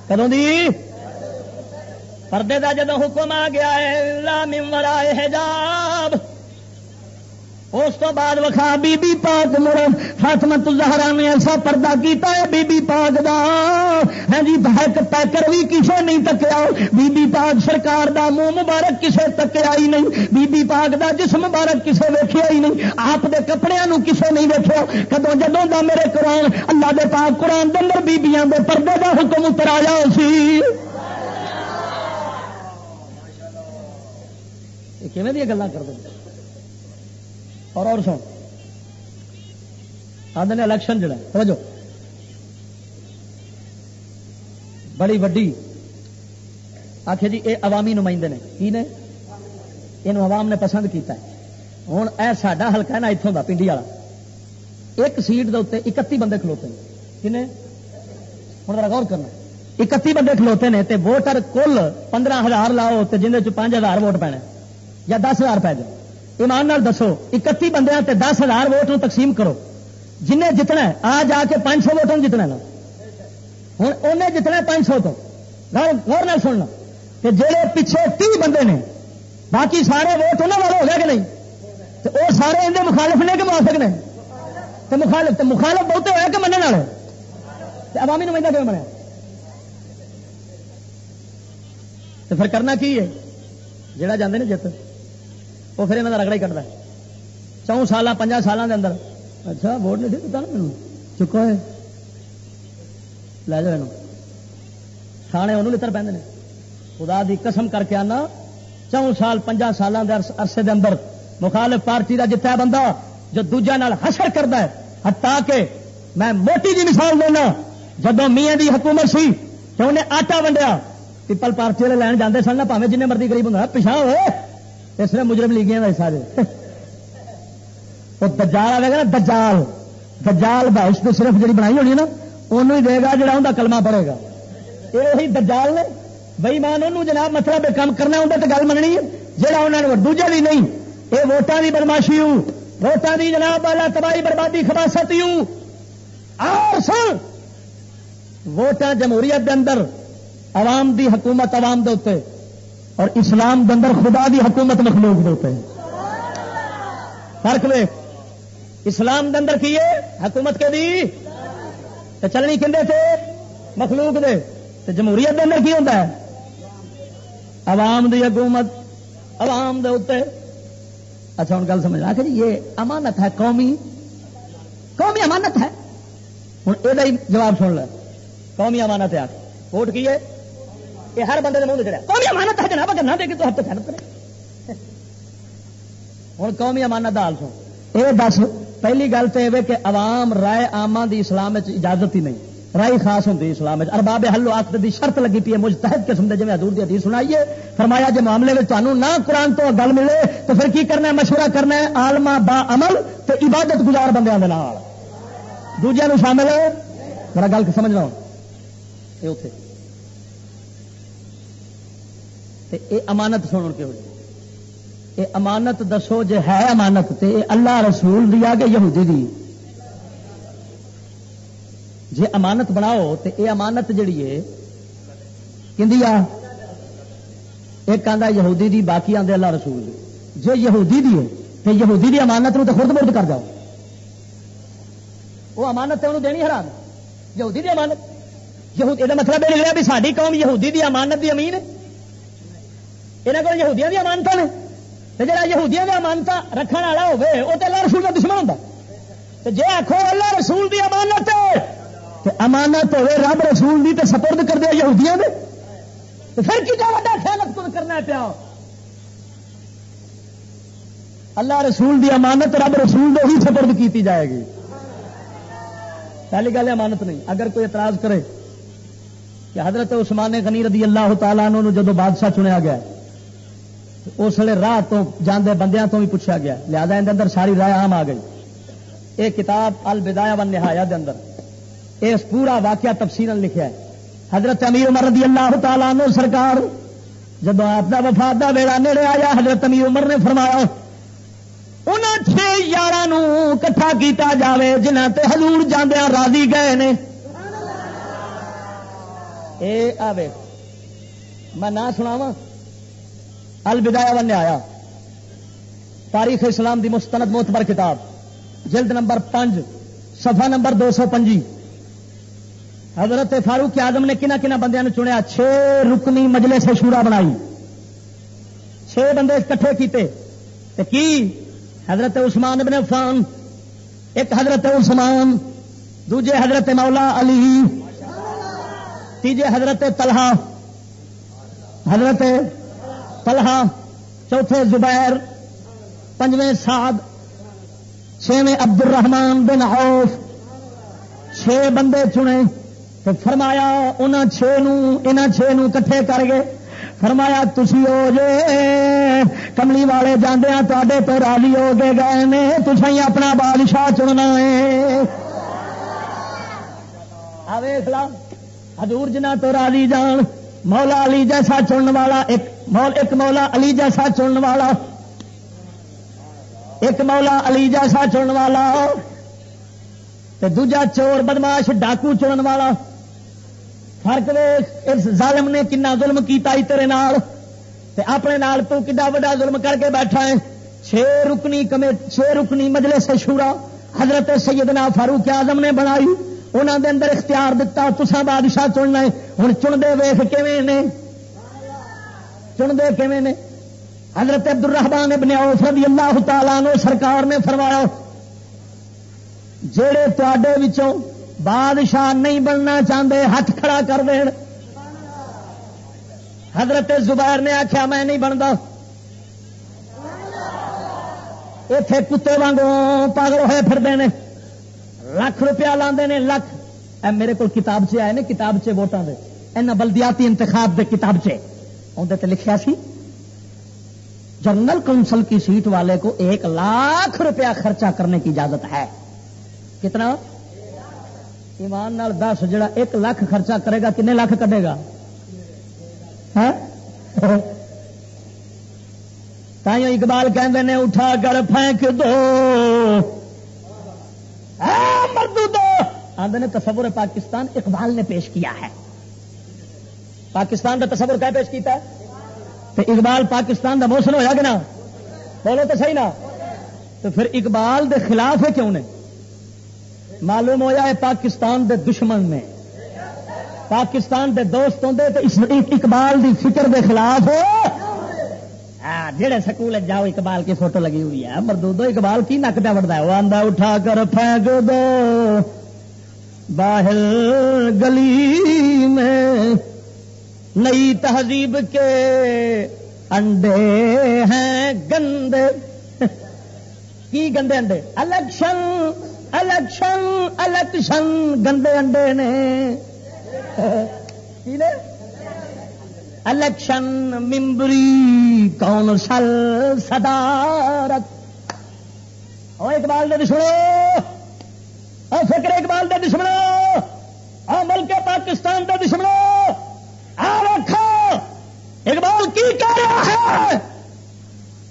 کدوں دی؟ پردے دا جدو حکم آ گیا ہے، لا من ورائے حجاب۔ اس تو بعد وکھا بی بی پاک مڑ فاطمت زہرا نے ایسا پردہ کیتا ہے بی بی پاک دا۔ ہاں جی بہت پیکر بھی کسے نہیں تکیا۔ بی بی پاک سرکار دا منہ مبارک کسے تکیا ہی نہیں۔ بی بی پاک دا جسم مبارک کسے ویکھیا ہی نہیں۔ آپ دے کپڑے نو کسے نہیں ویکھیا۔ کدو جدوں دا میرے قرآن، اللہ دے پاک قرآن دے اندر بیبیاں دے پردے دا حکم اتر آیا سی۔ کیویں دی گلاں کر دیں اور اور سن۔ آدھے الیکشن جڑا سمجھو۔ بڑی وڈی۔ آخ جی یہ عوامی نمائندے نے، کی نے؟ یہ عوام نے پسند کیتا ہے۔ ہوں اے ساڈا ہلکا ہے نا اتوں کا پنڈی والا۔ ایک سیٹ دے اکتی بندے کھلوتے ہیں۔ کن ہوں ذرا غور کرنا۔ اکتی بندے کھلوتے ہیں تے ووٹر کل پندرہ ہزار لاؤ تو جن پانچ ہزار ووٹ پینے، یا دس ہزار پی جائے ایمان نال دسو اکتی بندے تے دس ہزار ووٹ تقسیم کرو۔ جنہیں جتنا ہے آ جا کے پانچ سو ووٹ جتنا نا۔ ہوں انہیں جتنا پانچ سو تو۔ غور نہ سننا۔ کہ جہے پیچھے تی بندے نے، باقی سارے ووٹ انہوں والے ہو گئے کہ نہیں؟ تو وہ سارے اندر مخالف نے کہ موافق نے؟ تو مخالف تو مخالف بہتے ہوئے کہ منع والے؟ عوامی نمائندہ کیوں بنیا؟ تو پھر کرنا کی ہے؟ جہاں جانے نا جت وہ پھر یہاں کا رگڑا ہی کٹتا چون سال پنجا سالوں کے اندر۔ اچھا ووٹ نہیں دتا نا مینو چکو ہے۔ لے جاؤ تھانے انہوں لڑ پہ خدا دی قسم کر کے آنا۔ چون سال پنجا سالوں کے عرصے دے اندر مخالف پارٹی کا جتنا بندہ جو دوجا نال حشر کرتا ہے ہتا کہ میں موٹی جی مثال دینا۔ جب میاں دی حکومت سی تو انہیں آٹا ونڈیا، پیپل پارٹی والے لین جانے سن نہ پاوے جن مرضی گریب ہوں۔ ہاں، پچھا ہوئے اس نے مجرم لیگیاں سارے۔ وہ دجال آئے گا نا، دجال۔ دجال بحث تو صرف جی بنائی ہونی نا انہوں ہی دے گا جڑا انہیں کلمہ پڑے گا۔ یہ دجال نے۔ بئی مان انہوں جناب مطلب کام کرنا ہوں تو گل مننی ہے جہاں انہوں نے دوجے بھی نہیں۔ یہ ووٹان کی بدماشی ہوں ووٹان کی جناب والا تباہی، بربادی خباست ہوں اور سن، ووٹاں جمہوریت دے اندر عوام دی حکومت عوام دے اتنے اور اسلام دے اندر خدا دی حکومت مخلوق دے اتنے فرق وے اسلام دے اندر کی ہے حکومت کے دی؟ تو چلنی کھے تھے؟ مخلوق دے۔ تو جمہوریت دے اندر کی ہوتا ہے؟ عوام دی حکومت، عوام دے اتنے اچھا ہوں گل سمجھ کہ جی، یہ امانت ہے قومی؟ قومی امانت ہے۔ ہوں یہ جواب سن لے۔ قومی امانت ہے ووٹ کی ہے یہ ہر بندے منہ چڑھا قومی امانت ہے جناب اگر نہ دے گی تو ہفتے خیرت کرے۔ ہوں قومی امانت دال سن یہ دس پہلی گل تو یہ کہ عوام رائے آما دی اسلام اجازت ہی نہیں۔ رائی خاص ہوں اسلام ارباب حلو آخر دی شرط لگی پی ہے مجھ تحت قسم کے جی حضور دی حدیث سنائیے فرمایا جی معاملے میں تمہیں نہ قرآن تو گل ملے، تو پھر کی کرنا ہے؟ مشورہ کرنا ہے آلما با عمل تو عبادت گزار بندے دوجے شامل ہے؟ میرا گل سمجھ رہا ہوں یہ امانت سن کے ہوئی یہ امانت دسو جی ہے امانت تے اللہ رسول دی آگے یہودی دی۔ جی امانت بناؤ تو یہ امانت جڑی ہے ایک آدھا یہودی دی، باقی آدھے اللہ رسول دی۔ جی یہودی دی ہے تو یہودی دی امانت نو تو خود مرد کر جاؤ۔ وہ امانت انہوں دینی حرام۔ یہودی دی امانت۔ یہ مطلب یہ نکلا بھی ساری قوم یہودی دی امانت دی امین ہے۔ یہاں کو یہودیاں دی امانت نے تو جا یہودیاں امانت رکھنے والا ہوے وہ تو اللہ رسول کا دشمن ہوتا جی آخو اللہ رسول دی امانت امانت ہوئے رب رسول دی تے سپرد کر دیا یہودیاں دے تو پھر کی وڈا خیالت کن کرنا پیا اللہ رسول دی امانت رب رسول دے ہی سپرد کیتی جائے گی پہلی گل امانت نہیں اگر کوئی اعتراض کرے کہ حضرت عثمان غنی رضی اللہ تعالیٰ عنہ جدو بادشاہ چنیا گیا اس لیے راہ تو جاندے بندیاں تو بھی پوچھا گیا۔ لہذا اندر ساری رائے عام آ گئی۔ یہ کتاب البدایا ون نہایا دے اندر۔ اس پورا واقعہ تفصیل لکھا ہے۔ حضرت امیر عمر رضی اللہ تعالیٰ عنہ سرکار جب آپ کا وفاد کا ویڑا نیڑے آیا، حضرت امیر عمر نے فرمایا ان چھ یار کٹھا کیتا جاوے جنہ تے حضور جاندیا راضی گئے نے۔ اے آوے میں نہ سناوا الوداع ون آیا۔ تاریخ اسلام دی مستند موتبر کتاب، جلد نمبر پانچ، صفحہ نمبر دو سو پنجی۔ حضرت فاروق آدم نے کنہ کنہ بندے چنیا چھ رکنی مجلے سے شورا بنائی۔ چھ بندے کٹھے کیتے۔ تے کی؟ حضرت عثمان ابن عفان، ایک حضرت عثمان، دوجے حضرت مولا علی، تیجے حضرت طلحہ، حضرت طلحہ چوتھے زبیر، پنجویں سعد، چھویں عبد الرحمان بن عوف۔ چھ بندے چنے تو فرمایا ان چھ نو کٹھے کر گئے۔ فرمایا تھی ہو جے، کملی والے جانے تے تو راضی ہو گئے گئے نے تھی اپنا بادشاہ چننا ہے۔ ہزور جنا تو راضی جان، مولا علی جیسا چنن والا ایک مول ایک مولا علی جیسا چنن والا، ایک مولا علی جیسا چنن والا دوجا چور بدماش ڈاکو چنن والا۔ فرق اس ظالم نے کنا ظلم کیتا ہی تیرے نال، تے اپنے نال تو کڈا وڈا ظلم کر کے بیٹھا ہے۔ چھ رکنی کمے چھ رکنی مجلے سے شورا، حضرت سیدنا فاروق اعظم نے بنائی۔ انہوں دے اندر اختیار دتا تسا بادشاہ چننا ہے۔ ہوں چنتے ویخ کیویں نے؟ چنتے کیویں نے؟ حضرت عبد الرحمان ابن عوف رضی اللہ تعالیٰ نے سرکار نے فرمایا جڑے تے بادشاہ نہیں بننا چاہتے ہاتھ کھڑا کر دین۔ حضرت زبیر نے آخیا میں نہیں بنتا اتے کتے وانگوں پاگل ہوئے پھرتے ہیں لاکھ روپیہ لانے لکھ۔ اے میرے کو کتاب سے آئے نے، کتاب سے ووٹان دے۔ اینا بلدیاتی انتخاب دے کتاب سے اندر لکھیا سی، جنرل کونسل کی سیٹ والے کو ایک لاکھ روپیہ خرچہ کرنے کی اجازت ہے۔ کتنا؟ ایمان نال دس جڑا ایک لاکھ خرچہ کرے گا، کنے لاکھ کٹے گا؟ ہاں؟ تائیوں اقبال کہندے نے، اٹھا کر پھینک دو۔ مردو دو آدھے نے تصور پاکستان اقبال نے پیش کیا ہے۔ پاکستان کا تصور کیا پیش کیتا ہے؟ تو اقبال پاکستان کا موسم ہوا کہ نا بولو تو صحیح نا تو پھر اقبال دے خلاف ہے کیوں نے؟ معلوم ہوا ہے پاکستان دے دشمن نے۔ پاکستان دے دوست ہوں تو اقبال دی فکر دے خلاف۔ ہاں، جڑے سکول جاؤ اقبال کی فوٹو لگی ہوئی ہے۔ مردو اقبال کی نک پہ بڑھتا ہے۔ وہ آدھا اٹھا کر پھینک دو۔ باہر گلی میں نئی تہذیب کے انڈے ہیں گندے۔ کی گندے انڈے؟ الیکشن الیکشن الیکشن، گندے انڈے نے۔ الیکشن ممبری کون سل صدارت؟ اور اقبال دے دشمنو اور فکر اقبال دے دشمنو اور ملک پاکستان دے دشمنو اقبال کی کہہ رہا ہے؟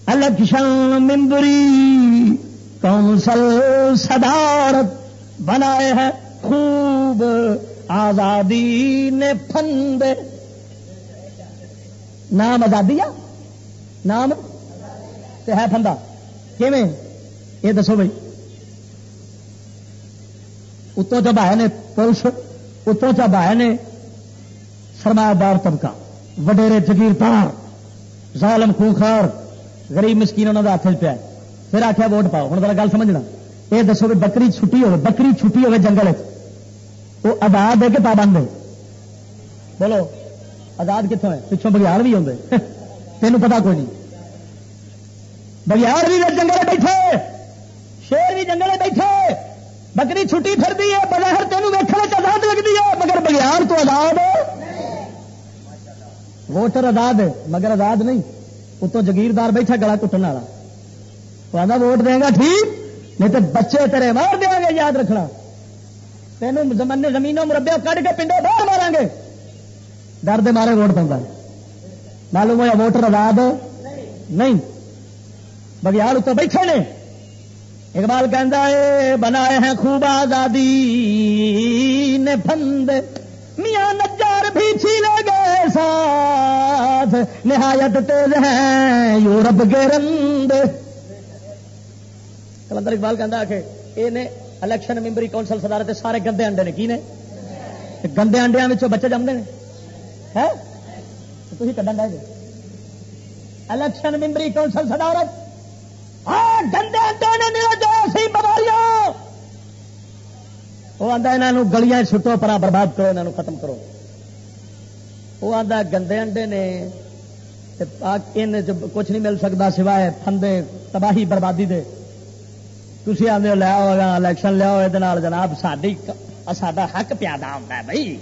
الیکشن ممبری کونسل صدارت بنائے ہیں، خوب آزادی نے فند نام آزادی نام؟ ہے فندا کیویں؟ یہ دسو بھائی۔ اتوں چبایا نے پولیس، اتوں چبایا نے سرمایہ دار طبقہ۔ وڈیرے جگیردار ظالم خوخار غریب مسکین انہوں کا ہاتھ پیا۔ پھر آخیا ووٹ پاؤ۔ ہوں گل سمجھنا۔ یہ دسو بھی بکری چھٹی ہوے بکری چھٹی ہوے جنگل وہ آزاد ہے کہ پابند ہے؟ بولو، آزاد کتوں ہے؟ پچھوں بگیار بھی آتے تینوں پتا کوئی نہیں۔ بگیار بھی جنگل بیٹھے۔ شیر بھی جنگل بیٹھے۔ بکری چھٹی پھرتی ہے بغیر تینوں ویکنے آزاد لگتی ہے، مگر بگیار تو آزاد ووٹر آزاد ہے، مگر آزاد نہیں۔ اتوں جگیردار بیٹھا گلا کٹن والا۔ آدھا ووٹ دے گا ٹھیک، نہیں تو بچے تیرے مار دیا گے یاد رکھنا۔ تینوں زمانے زمینوں مربیا کھ کے پنڈے باہر مارا گے۔ ڈر دے مارے ووٹ پہ معلوم ہوا ووٹر آزاد نہیں۔ بگیال اتوں بیٹھے نے۔ اقبال کہہ ہے، بنائے ہیں خوب آزادی، نے فند نجار بھی چھیلے گئے ساتھ۔ نہایت تیز ہیں یورپ کے رند۔ کلندر اقبال کہہ کہ یہ نے الیکشن ممبری کونسل صدارت سارے گندے انڈے نے، کی نے؟ گندے انڈیا بچے جمتے ہیں تھی کڈن ڈے الیکشن ممبری کونسل صدارت ہاں، گندے انڈے نے جو سی بماریاں وہ آتا یہاں گلیاں چھٹو، پرا برباد کرو یہاں ختم کرو۔ وہ آتا گندے انڈے نے کچھ نہیں مل سکتا سوائے فندے تباہی، بربادی دے۔ تھی آدھے لیا ہوگا الیکشن لیا یہ جناب ساری سا حق پیادا ہوتا ہے بھائی۔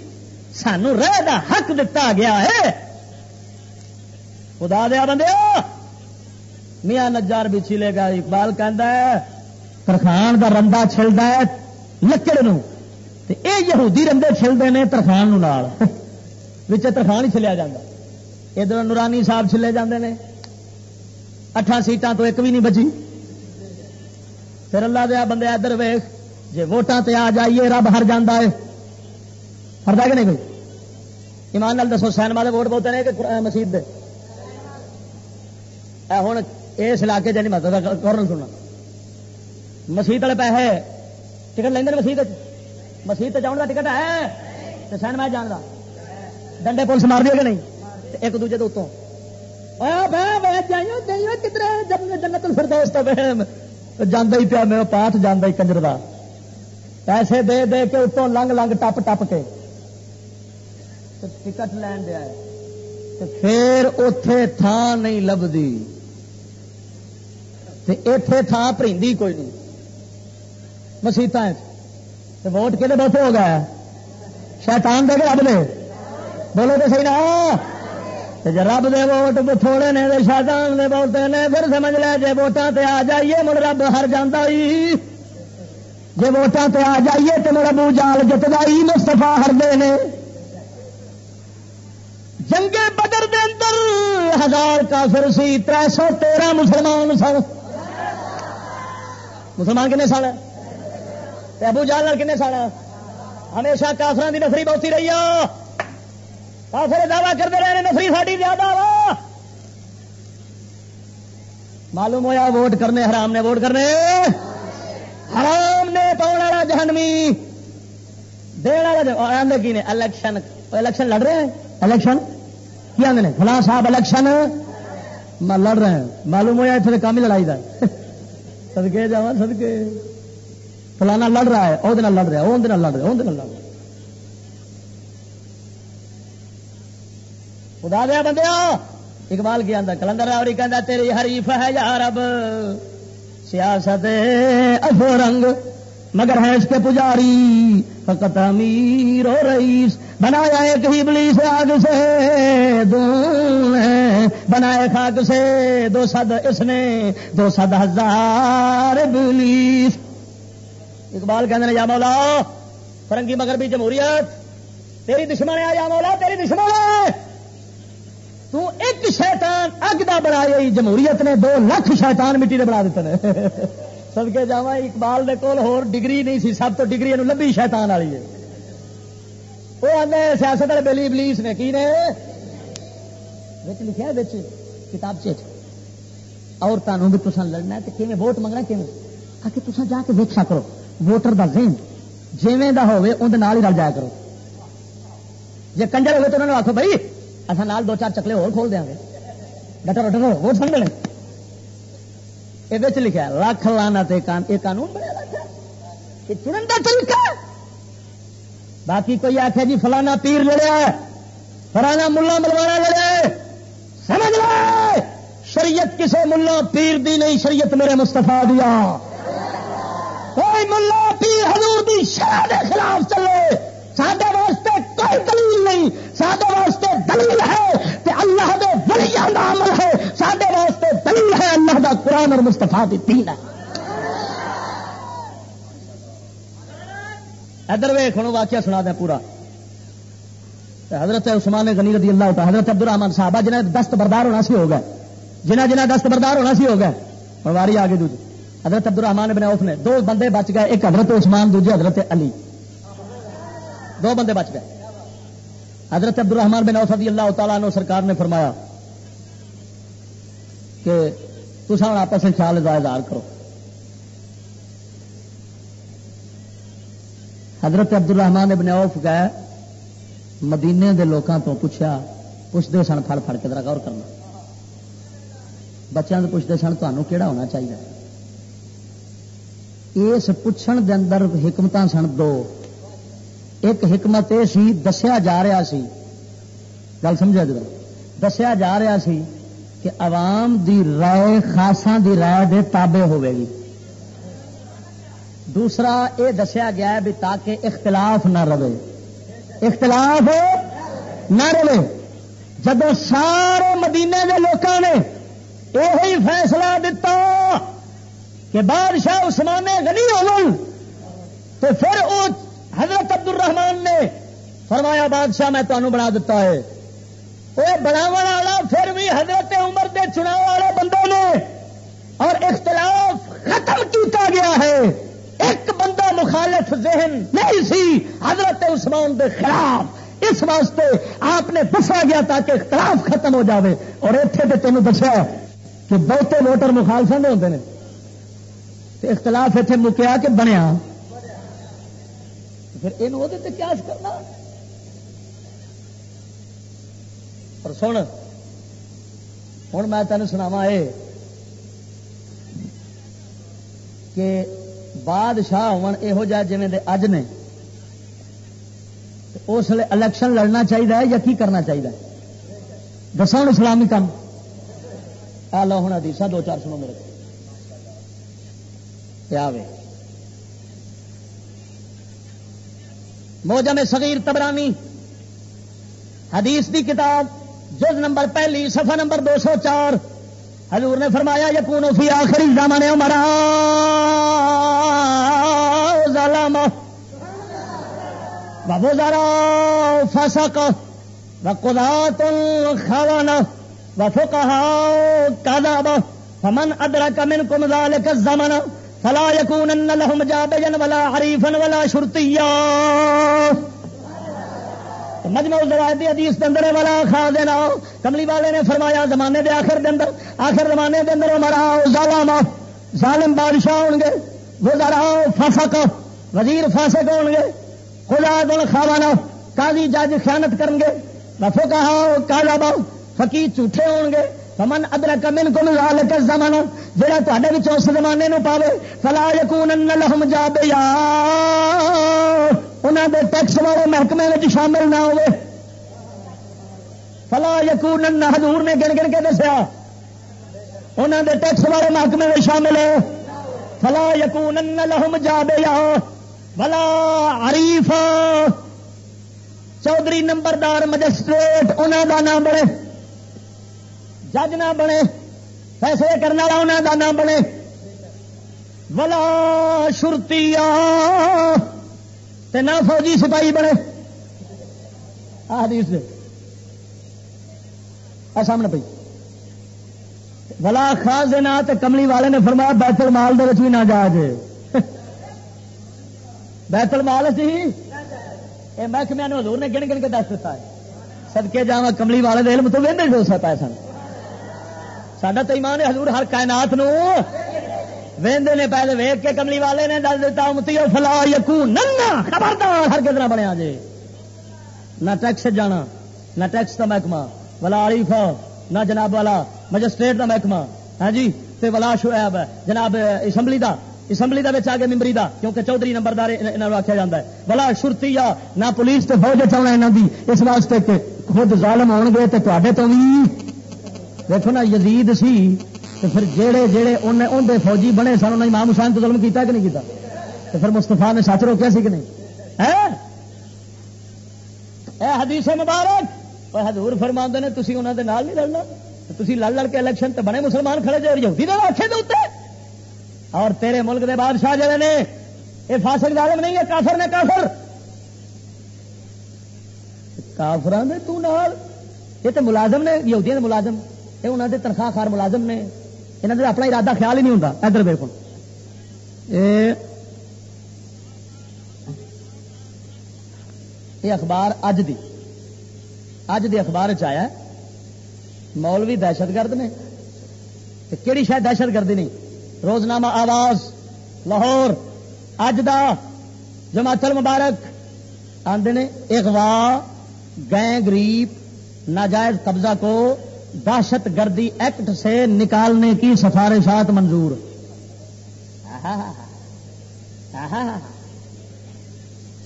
سانو رہ دا حق دتا گیا ہے۔ خدا دیا بندے میاں نجار بھی چھیلے گا، اقبال کہہ ترخان کا رندا چلتا ہے لکڑ اے یہودی رندے چلتے ہیں ترخان ترخان ہی چلیا جا ادھر نورانی صاحب چلے جاندے ہیں اٹھان سیٹان تو ایک بھی نہیں بچی۔ پھر اللہ دیا بندے ادھر ویخ جی ووٹان تے آ جائیے، رب ہر جانا ہے۔ ہردا کہ نہیں کوئی ایمان لال دسو، سین والے ووٹ بہتے ہیں کہ مسیح دے؟ ہوں اس علاقے چ نہیں مطلب کورن سننا۔ مسیح والے پیسے، ٹکٹ لیں مسیح مسیح جاؤ کا ٹکٹ ہے؟ سین میں جان کا ڈنڈے پولیس مار دیا کہ نہیں؟ ایک دوجے اتوں جنت فردوس جانا ہی پیا میں پاٹ جانا ہی کنجر کا پیسے دے دے کے اتوں لنگ لنگ ٹپ ٹپ کے۔ ٹکٹ لین دیا پھر اتے تھان نہیں لبھی اتے تھان پری کوئی نہیں۔ مسیحت ووٹ کہ بہت ہو گیا شیطان دے گا رب نے بولو تو صحیح نا۔ رب دے ووٹ تھوڑے نے شیطان دے بولتے نے، پھر سمجھ لے جے ووٹاں تے آ جائیے، مڑ رب ہر جانا ہی۔ جے ووٹاں تے آ جائیے تو مڑ ابو جال جتنا ہی مستفا ہرتے نے۔ جنگے بدر دے اندر ہزار کافر سی تر سو تیرہ مسلمان سن۔ مسلمان کنے سن؟ ابو جال کنے سن؟ ہمیشہ کافران دی نفری بہتی رہی کافر دعوی کرتے رہے نفری ساری زیادہ وا معلوم ہوا ووٹ کرنے حرام نے ووٹ کرنے۔ حرام نے پاؤن والا جہنمی۔ دن والا کی نے الیکشن الیکشن لڑ رہے ہیں۔ الیکشن؟ کی آدھے فلاں صاحب الیکشن؟ لڑ رہے ہیں معلوم ہوا اتنے کام ہی لڑائی دا۔ سدکے جا سدکے فلانا لڑ رہا ہے وہ لڑ رہا ہے وہ لڑ رہا ہے وہ لڑ رہا ہے خدا دیا بندے اقبال کی آدھا کلندر راوڑی کہہ تیری حریف ہے یا رب؟ سیاست افو رنگ، مگر ہے اس کے پجاری۔ فقط امیر و رئیس، بنایا ایک ہی بلی سے آگ سے، دو بنائے خاک سے، دو سد اس نے، دو سد ہزار بلیس اقبال کہتے یا مولا، فرنگی مگر بھی جمہوریت، تیری دشمن ہے یا مولا، تیری دشمن ہے؟ تو ایک شیطان اگ دا بنا جمہوریت نے دو لاکھ شیطان مٹی دے بنا دیتے ہیں سدکے جا اقبال دے کول ہور ڈگری نہیں سی، سب تو ڈگری لبھی شیطان والی ہے۔ وہ آدھے سیاست والے بلی بلیس نے، کی نے؟ لکھا بچ کتاب چورتوں بھی تصا لڑنا ہے تو ووٹ منگنا کیون آ کے تصا جا کے ویچا کرو، ووٹر دا ذہن جیویں دا ہوے اندر ہی رل جایا کرو۔ جی کنجر ہوئے تو انہوں نے آخو بھائی اصل نال دو چار چکلے اور کھول دیا گے۔ ڈٹر ڈٹر ووٹ سمجھ لیں یہ لکھا لاکھ لانا یہ قانون بنیا یہ چنن کا طریقہ باقی کوئی آخیا جی فلانا پیر لڑیا فلانا ملا ملوانا لڑیا سمجھ لے، شریعت کسے ملا پیر دی نہیں، شریعت میرے مستفا دیا کوئی ملا پیر حضور دی شرح کے خلاف چلے سڈے واسطے کوئی دلیل نہیں۔ سڈے واسطے دلیل ہے کہ اللہ دے ولیاں دا عمل ہے۔ سڈے واسطے دلیل ہے اللہ دا قرآن اور مستفا دی دین ہے۔ ادھر وے کھڑو واقعہ سنا دیں پورا۔ حضرت عثمان غنی رضی اللہ تعالی حضرت عبد الرحمان صاحب جنہیں دست بردار ہونا سی ہو گئے۔ جنہیں جنہیں دست بردار ہونا سی ہو گئے۔ اور واری آگے دوجی حضرت عبد الرحمان بن عوف نے، دو بندے بچ گئے، ایک حضرت عثمان، دوجے حضرت علی۔ دو بندے بچ گئے۔ حضرت عبد الرحمان بن عوف رضی اللہ تعالیٰ نے سرکار نے فرمایا کہ تصا ہوں آپس میں خیال اظہار کرو۔ حضرت عبد الرحمان ابن عوف گئے، مدینے دے لوکاں تو پوچھا پوچھتے سن پھڑ پھڑ کے ذرا غور کرنا۔ بچوں سے پوچھتے سن تمہوں کہڑا ہونا چاہیے اس پوچھن دے اندر حکمت سن دو۔ ایک حکمت یہ سی، دسیا جا رہا سی۔ گل سمجھا جی؟ دسیا جا رہا سی کہ عوام دی رائے خاصا دی رائے دے تابع ہوے گی۔ دوسرا یہ دسیا گیا ہے بھی تاکہ اختلاف نہ رہے۔ اختلاف نہ رہے۔ جب سارے مدینے کے لوگوں نے یہ فیصلہ دتا کہ بادشاہ عثمان غنی ہو تو پھر وہ حضرت عبد الرحمان نے فرمایا، بادشاہ میں تمہیں بنا دیتا ہے۔ وہ بناو والا پھر بھی حضرت عمر کے چناؤ والے بندوں نے اور اختلاف ختم کیتا گیا ہے۔ ایک بندہ مخالف ذہن نہیں سی، حضرت عثمان کے خلاف۔ اس واسطے آپ نے دسا گیا تاکہ اختلاف ختم ہو جاوے۔ اور اتنے تو تینوں دسیا کہ بہتے ووٹر مخالفت ہوتے ہیں اختلاف اتنے مکیا کہ بنیا۔ پھر یہ قیاس کرنا؟ اور سن ہوں میں تین سناوا یہ کہ بادشاہ ہو جا جی اج نے اس لیے الیکشن لڑنا چاہیے یا کی کرنا چاہیے دسو ہوں اسلامی کام آ لو ہوں ادیسا دو چار سنو میرے موجم صغیر تبرانی، حدیث دی کتاب، جز نمبر پہلی، صفحہ نمبر دو سو چار، حضور نے فرمایا یقون فی آخری زمانے مرا ظلم بابو ذرا فسق. وقضات خون وفقها كذب فمن أدرك منكم ذلك الزمن. فلا يكونن لهم جابجا ولا عريفا ولا شرطيا. مجمع الزوائد حدیث کے اندر والا کھا دینا کملی والے نے فرمایا، زمانے دے آخر دے اندر، آخر زمانے دے اندر مرا ظالم ظالم بادشاہ ہون گے وہ ذرا فسق وزیر فاسق ہون گے، خدا دل خاوانا قاضی جج خیانت کرن گے وفو کہا کالا فقیر جھوٹے ہون گے فمن ادرک من کو لال کے زمان جہاں تے اس زمانے نو پاوے، فلا یکون لہم جا بیا انہوں دے ٹیکس والے محکمے میں شامل نہ ہوئے فلا یقون حضور نے گن گن کے دسیا۔ انہوں دے ٹیکس والے محکمے میں شامل ہے۔ فلا یقون لہم جا بیا بلا عریف چودھری نمبردار مجسٹریٹ انہوں کا نام بڑے۔ جج نہ بنے، فیصلے کرنے والا انہوں کا نام بنے۔ ولا شرتی نہ فوجی سپاہی بنے۔ آدیش سامنے پی ولا خاص دینا کملی والے نے فرمایا بیتل مال بھی نہ جا جے۔ بیتل مال سی یہ محکمے حضور نے گن گن کے دس دیتا ہے۔ سدکے جا کملی والے دل میں تو وہدے دو سکتا سن۔ سڈا تو ایمان حضور ہر کائنات نو وہدے نے پہلے ویگ کے کملی والے نے دس دیتا متی فلا یقو ننا خبردار ہر کتنا بنیا جی نہ ٹیکس جانا نہ ٹیکس کا محکمہ ولا عریف نہ جناب والا مجسٹریٹ کا محکمہ ہاں جی تے ولا شعیب جناب اسمبلی دا اسمبلی دا آ گیا ممبری دا کیونکہ چودھری نمبردار انہاں انہوں آخیا جا ہے بلا شرتی یا نہ پولیس تے فوج چلنا یہاں دی اس واسطے کہ خود ظالم آن گے تو تے تو بھی دیکھو نا یزید سی تو پھر جہے جہے اندر فوجی بنے سن انہیں امام حسین تو ظلم کیتا کہ نہیں کیتا؟ تو پھر مستفا نے سچ روکیا سی کہ نہیں؟ اے حدیث مبارک! حضور فرما نے تھی انہوں کے نال نہیں لڑنا؟ تھی لڑ لڑ کے الیکشن تو بنے مسلمان کھڑے جو یہودی دے آخے دے اور تیرے ملک دے بادشاہ جڑے نے یہ فاسق ظالم نہیں ہے کافر نے کافر! کافران نے تو نال، یہ تو ملازم نے، یہودیاں دے ملازم۔ یہ انہوں دے تنخواہ خار ملازم نے یہاں کا اپنا ارادہ خیال ہی نہیں ہوتا ادھر بالکل یہ اخبار اج دی اج دی اخبار چیا مولوی دہشت گرد نے کہڑی شاید دہشت گردی نہیں، روزنامہ آواز، لاہور، اج دا جماعت مبارک آدھے اغوا، گئے گریب ناجائز قبضہ کو دہشت گردی ایکٹ سے نکالنے کی سفارشات منظور۔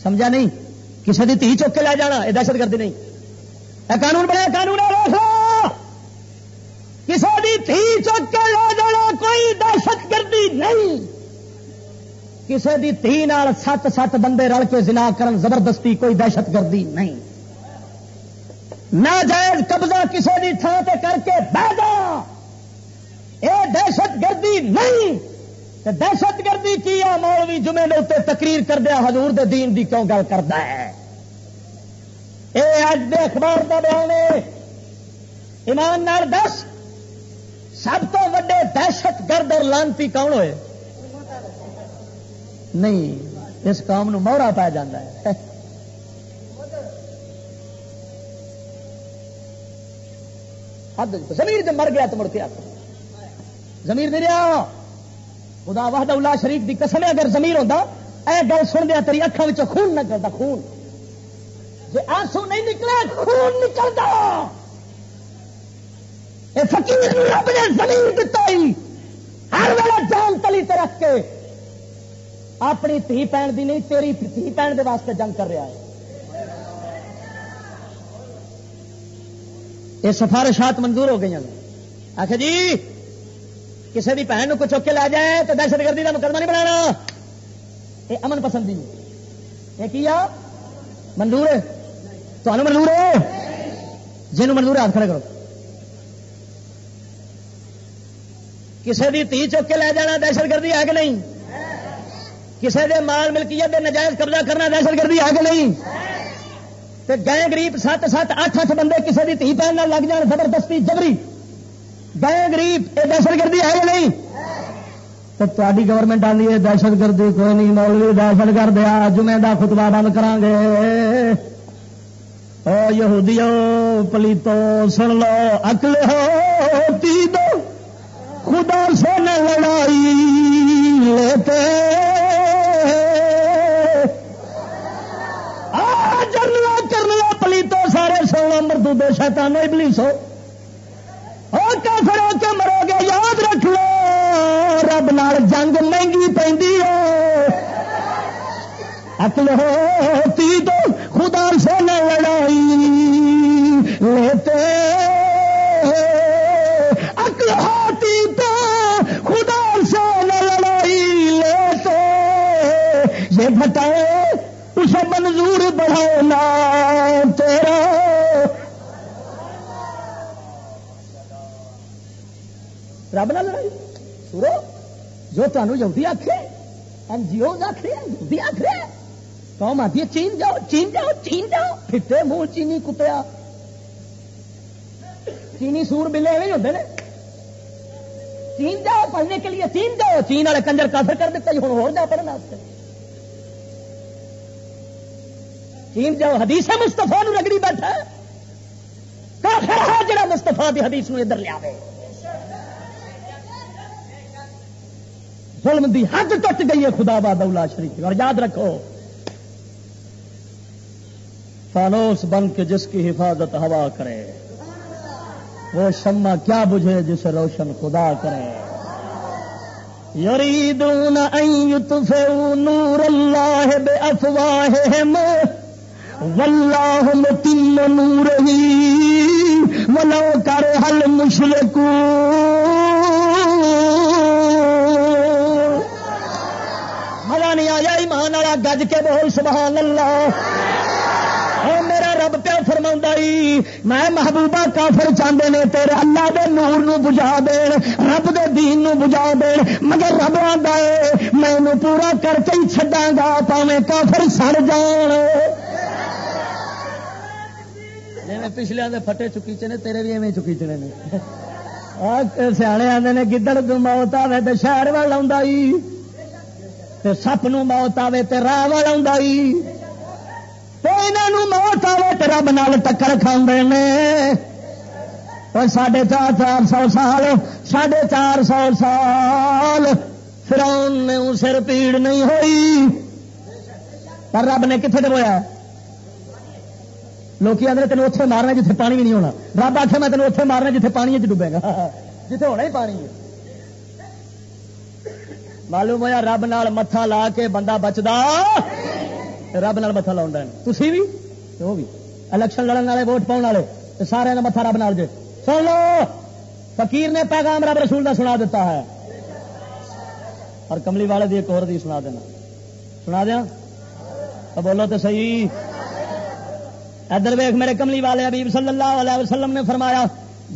سمجھا نہیں؟ کسی کی تھی چوک کے لے جانا، یہ دہشت گردی نہیں۔ قانون بنے، قانون کسی کی تھی چوک کے لے جانا، کوئی دہشت گردی نہیں۔ کسی کی تھی سات سات بندے رل کے زنا کرن، زبردستی کوئی دہشت گردی نہیں۔ ناجائز قبضہ کسی بھی تھان سے کر کے بہ جا۔ یہ دہشت گردی نہیں۔ دہشت گردی کی مولوی جمعے نے اتنے تقریر کر دیا حضور دے دین دی کیوں گل کرتا ہے؟ اے اج دے اخبار کا بیان ایماندار دس۔ سب تو وڈے دہشت گرد اور لانتی کون ہوئے؟ نہیں، اس کام نو موڑا پایا جاتا ہے۔ حد زمیر جب مر گیا تو مڑ کے آتا۔ زمیر نہیں رہا۔ خدا وحد اللہ شریف کی قسم اگر زمیر ہوتا اے گل سن دیا، تیری اکھان خون نہ کرتا خون۔ جی آنسو نہیں نکلے خون نکلتا فقیر رب نے زمین دتا ہر ویلا جان تلی تے رکھ کے، اپنی تھی پہن دی نہیں، تیری تھی پہن دے واسطے جنگ کر رہا ہے۔ یہ سفارشات منظور ہو گئی آخر جی کسی بھی بہن کو چوک کے لا جائے تو دہشت گردی کا مقدمہ نہیں بنانا۔ یہ امن پسندی یہ کیا منظور ہے۔ منظور ہے؟ جنہوں منظور ہاتھ کھڑے کرو۔ کسی کی تھی چک کے لے جانا دہشت گردی ہے کہ نہیں؟ کسی کے مال ملکیت نجائز قبضہ کرنا دہشت گردی ہے کہ نہیں؟ گئے گریب سات سات اٹھ اٹھ بندے کسی کی تھی پہن لگ جان، زبردستی جبری۔ گئے گریب یہ دہشت گردی ہے کہ نہیں؟ تو تاری گورنمنٹ آئی ہے، دہشت گردی کوئی نہیں، مولوی دہشت گرد آ جمعے کا خطبہ بند کرا گے او یہودیو، پلیتو سن لو اکل ہو دو، خدا سے نہ لڑائی، لیتے سارے سولہ مردو دو شیتان ابلیس ہو۔ کافر کے مرو گے؟ یاد رکھ لو، رب نال جنگ مہنگی پی اکل ہوتی تو خدا سے نہ لڑائی۔ لیتے اکل ہوتی تو خدا سے نہ لڑائی۔ لیتے، یہ بتائے اسے منظور بڑھانا تیرا۔ رب نہ لڑائی سورو جو تمہیں یہودی آخے این جی اوز آخ رہے یہودی آخ رہے قوم آتی ہے چین جاؤ چین جاؤ چین جاؤ پھٹے منہ چینی کتیا چینی سور بلے ایویں ہوتے ہیں چین جاؤ پڑھنے کے لیے چین جاؤ چین والے کنجر کافر کر دیتا ہوں ہو جا پڑھنا چین جاؤ حدیث مستفا رگڑی بیٹھا کافر ہے جڑا مستفا کی حدیث نو ادھر لیا ظلم دی حد ٹوٹ گئی ہے، خدا باد شریف۔ اور یاد رکھو، فانوس بن کے جس کی حفاظت ہوا کرے، وہ شمع کیا بجھے جسے روشن خدا کرے۔ یریدون ان یطفئوا نور اللہ بے افواہہم واللہ متم نورہی ولو کرہ المشرکون۔ ایمان والا گج کے بول سبحان اللہ میرا رب پیا فرما میں محبوبہ کافر چاہتے نے تیرے اللہ دے نور نو بجا دین رب دے دین نو بجا دین۔ مگر رب آتا ہے میں پورا کر کے ہی چڈا گا پاوے کافر سڑ جان۔ پچھلے آدھے پٹے چکیچے نے تیرے بھی ایویں چکیچنے نے۔ سیانے آدھے نے گدڑ موت آئے تو شہر سپ نو موت آئے تو راہ وال آ موت آئے تو رب نال ٹکر کھانے ساڑھے چار چار سو سال ساڑھے چار سو سال فرون نے سر پیڑ نہیں ہوئی۔ پر رب نے کتنے دبویا لوگ آدھے تین اتنے مارنا جیتے پانی بھی نہیں ہونا۔ رب آخر میں تینوں اتنے مارنا جیتے پانی ڈبے گا۔ جیتے ہونا ہی پانی معلوم ہوا رب نال متھا لا کے بندہ بچتا رب نال متھا لاؤں تھی بھی وہ بھی الیکشن لڑن والے ووٹ پاؤن والے۔ سارے متھا رب نال جے۔ سن لو! فقیر نے پیغام رب رسول کا سنا دیتا ہے۔ اور کملی والے دی ایک اور دی سنا دینا۔ سنا دیا تو بولو تو صحیح۔ ادھر ویخ میرے کملی والے ابھی صلی اللہ علیہ وسلم نے فرمایا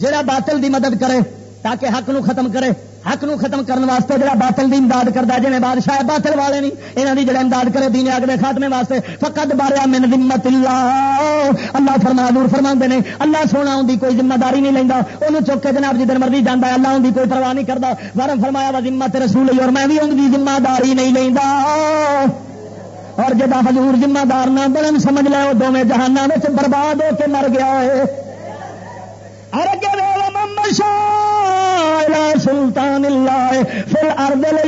جہاں باطل دی مدد کرے تاکہ حق نو ختم کرے حق نو ختم کرنے واسطے جڑا باطل دی امداد کرتا جی بادشاہ باطل والے نہیں۔ یہاں کی جڑا امداد کرے دین اگ دے خاتمے واسطے۔ فقط باریا من ذمت اللہ۔ اللہ فرما دور فرما نے، اللہ سونا ان کی کوئی ذمہ داری نہیں لینا انہوں چک کے جناب جدھر مرضی جانا اللہ ان کی کوئی پرواہ نہیں کرتا ورم فرمایا، وا ذمت رسول اور میں بھی ان کی ذمہ داری نہیں لینا اور جدا حضور ذمہ دار نہ بڑن سمجھ لو دونوں جہانوں میں برباد ہو کے مر گیا ہے۔ سلطان اللہ پھر اردل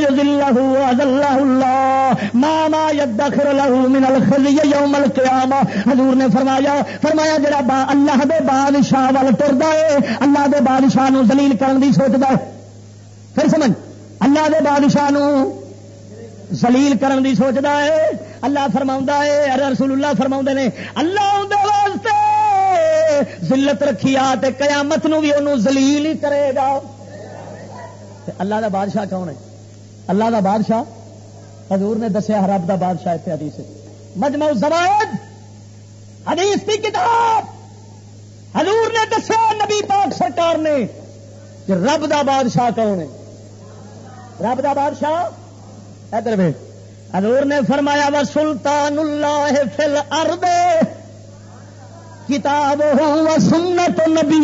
اللہ اللہ ماما یدخر له من الخزي يوم القيامه حضور نے فرمایا فرمایا جڑا با اللہ دے بادشاہ ول ٹردا ہے اللہ دے بادشاہ نو ذلیل کرن دی سوچدا ہے۔ پھر سمجھ، اللہ دے بادشاہ نو ذلیل کرن دی سوچدا ہے۔ اللہ فرماوندا ہے، رسول اللہ فرماوندے نے، اللہ دے واسطے ذلت رکھی آ قیامت نو بھی انہوں زلیل ہی کرے گا۔ اللہ دا بادشاہ کون ہے؟ اللہ دا بادشاہ؟ حضور نے دسیا رب دا بادشاہ اتنے حدیث مجمع زوائد حدیث کی کتاب۔ حضور نے دسیا نبی پاک سرکار نے کہ رب دا بادشاہ کون ہے؟ رب دا بادشاہ؟ ادھر حضور نے فرمایا و سلطان اللہ فل ارد کتاب ہو سنت نبی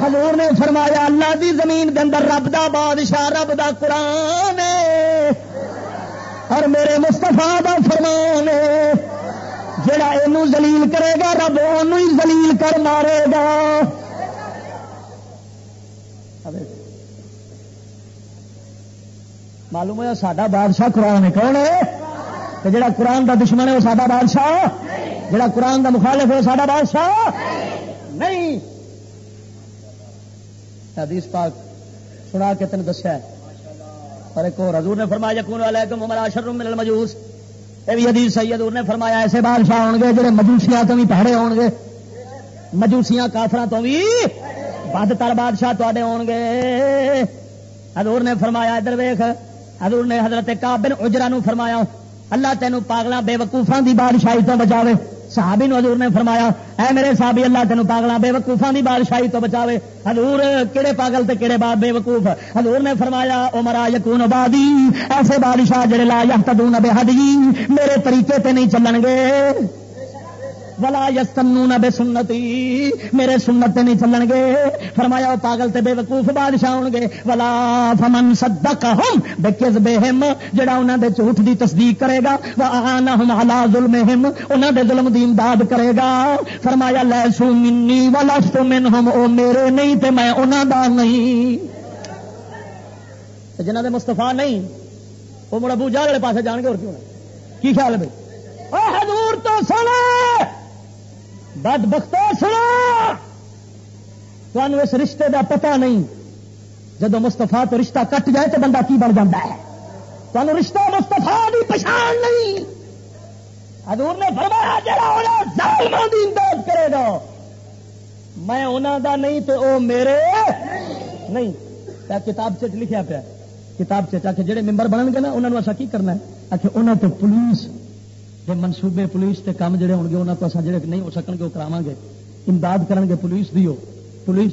حضور نے فرمایا، اللہ دی زمین دے اندر رب دا بادشاہ، رب دا قرآن اور میرے مستفا دا فرمان جڑا یہ زلیل کرے گا، رب ان زلیل کر مارے گا۔ معلوم ہوا ساڈا بادشاہ قرآن کون ہے؟ جڑا قرآن دا دشمن ہے وہ ساڈا بادشاہ جڑا قرآن دا مخالف ہے وہ ساڈا بادشاہ نہیں۔ حدیث پاک سنا کے تین دسیا اور ایک اور حضور نے فرمایا کون والا ہے کہ ممرا مل مجوس یہ بھی حدیث سید نے فرمایا، ایسے بادشاہ ہو گے جڑے مجوسیاں تو بھی پہڑے ہو گے۔ مجوسیاں کافر تو بھی بد تر بادشاہ تے ہو گے۔ حضور نے فرمایا، ادھر ویخ حضور نے حضرت کابن اجرا نو فرمایا اللہ تینوں پاگلوں بے وقوفا کی بادشاہی تو بچاوے۔ صحابی نو حضور نے فرمایا، اے میرے صحابی، اللہ تینوں پاگل بے وقوفا کی بادشاہی تو بچاوے۔ حضور کہڑے پاگل تے کہڑے باب بے وقوف؟ حضور نے فرمایا، او مرا یقون بادی، ایسے بادشاہ جڑے لا یحتدون بے میرے طریقے تے نہیں چلن گے ولا یستنون بے سنتی میرے سنت نہیں چلن گے۔ فرمایا وہ پاگل تے بے وقوف بادشاہ ہون گے۔ ولا فمن صدقہم بکذبہم جڑا انہاں دے جھوٹ دی تصدیق کرے گا وانہم علی ظلمہم انہاں دے ظلم دی امداد کرے گا۔ فرمایا لیسو منی ولست منہم او میرے نہیں تے میں انہاں دا نہیں۔ جنہاں دے مصطفی نہیں وہ مڑ ابو جہل والے پاسے جان گے، اور کیوں کی خیال ہے بھائی؟ حضور تو سنے بد بختو سنا. تمہیں اس رشتے دا پتہ نہیں. جب مستفا تو رشتہ کٹ جائے تو بندہ کی بن جاتا ہے؟ تمہیں رشتہ مستفا کی پچھان نہیں. حضور نے فرمایا، جڑا ظالموں کی امداد کرے گا. میں انہوں دا نہیں تو او میرے نہیں. کیا کتاب چ لکھا پیا کتاب چ جڑے ممبر بنن گے نا انہوں نے کی کرنا ہے؟ آخر انہوں تو پولیس جی منصوبے پولیس کے کام جڑے ہو گے انہوں کو جڑے نہیں ہو سکن گے وہ کرا گے امداد کریں گے پولیس دیو۔ پولیس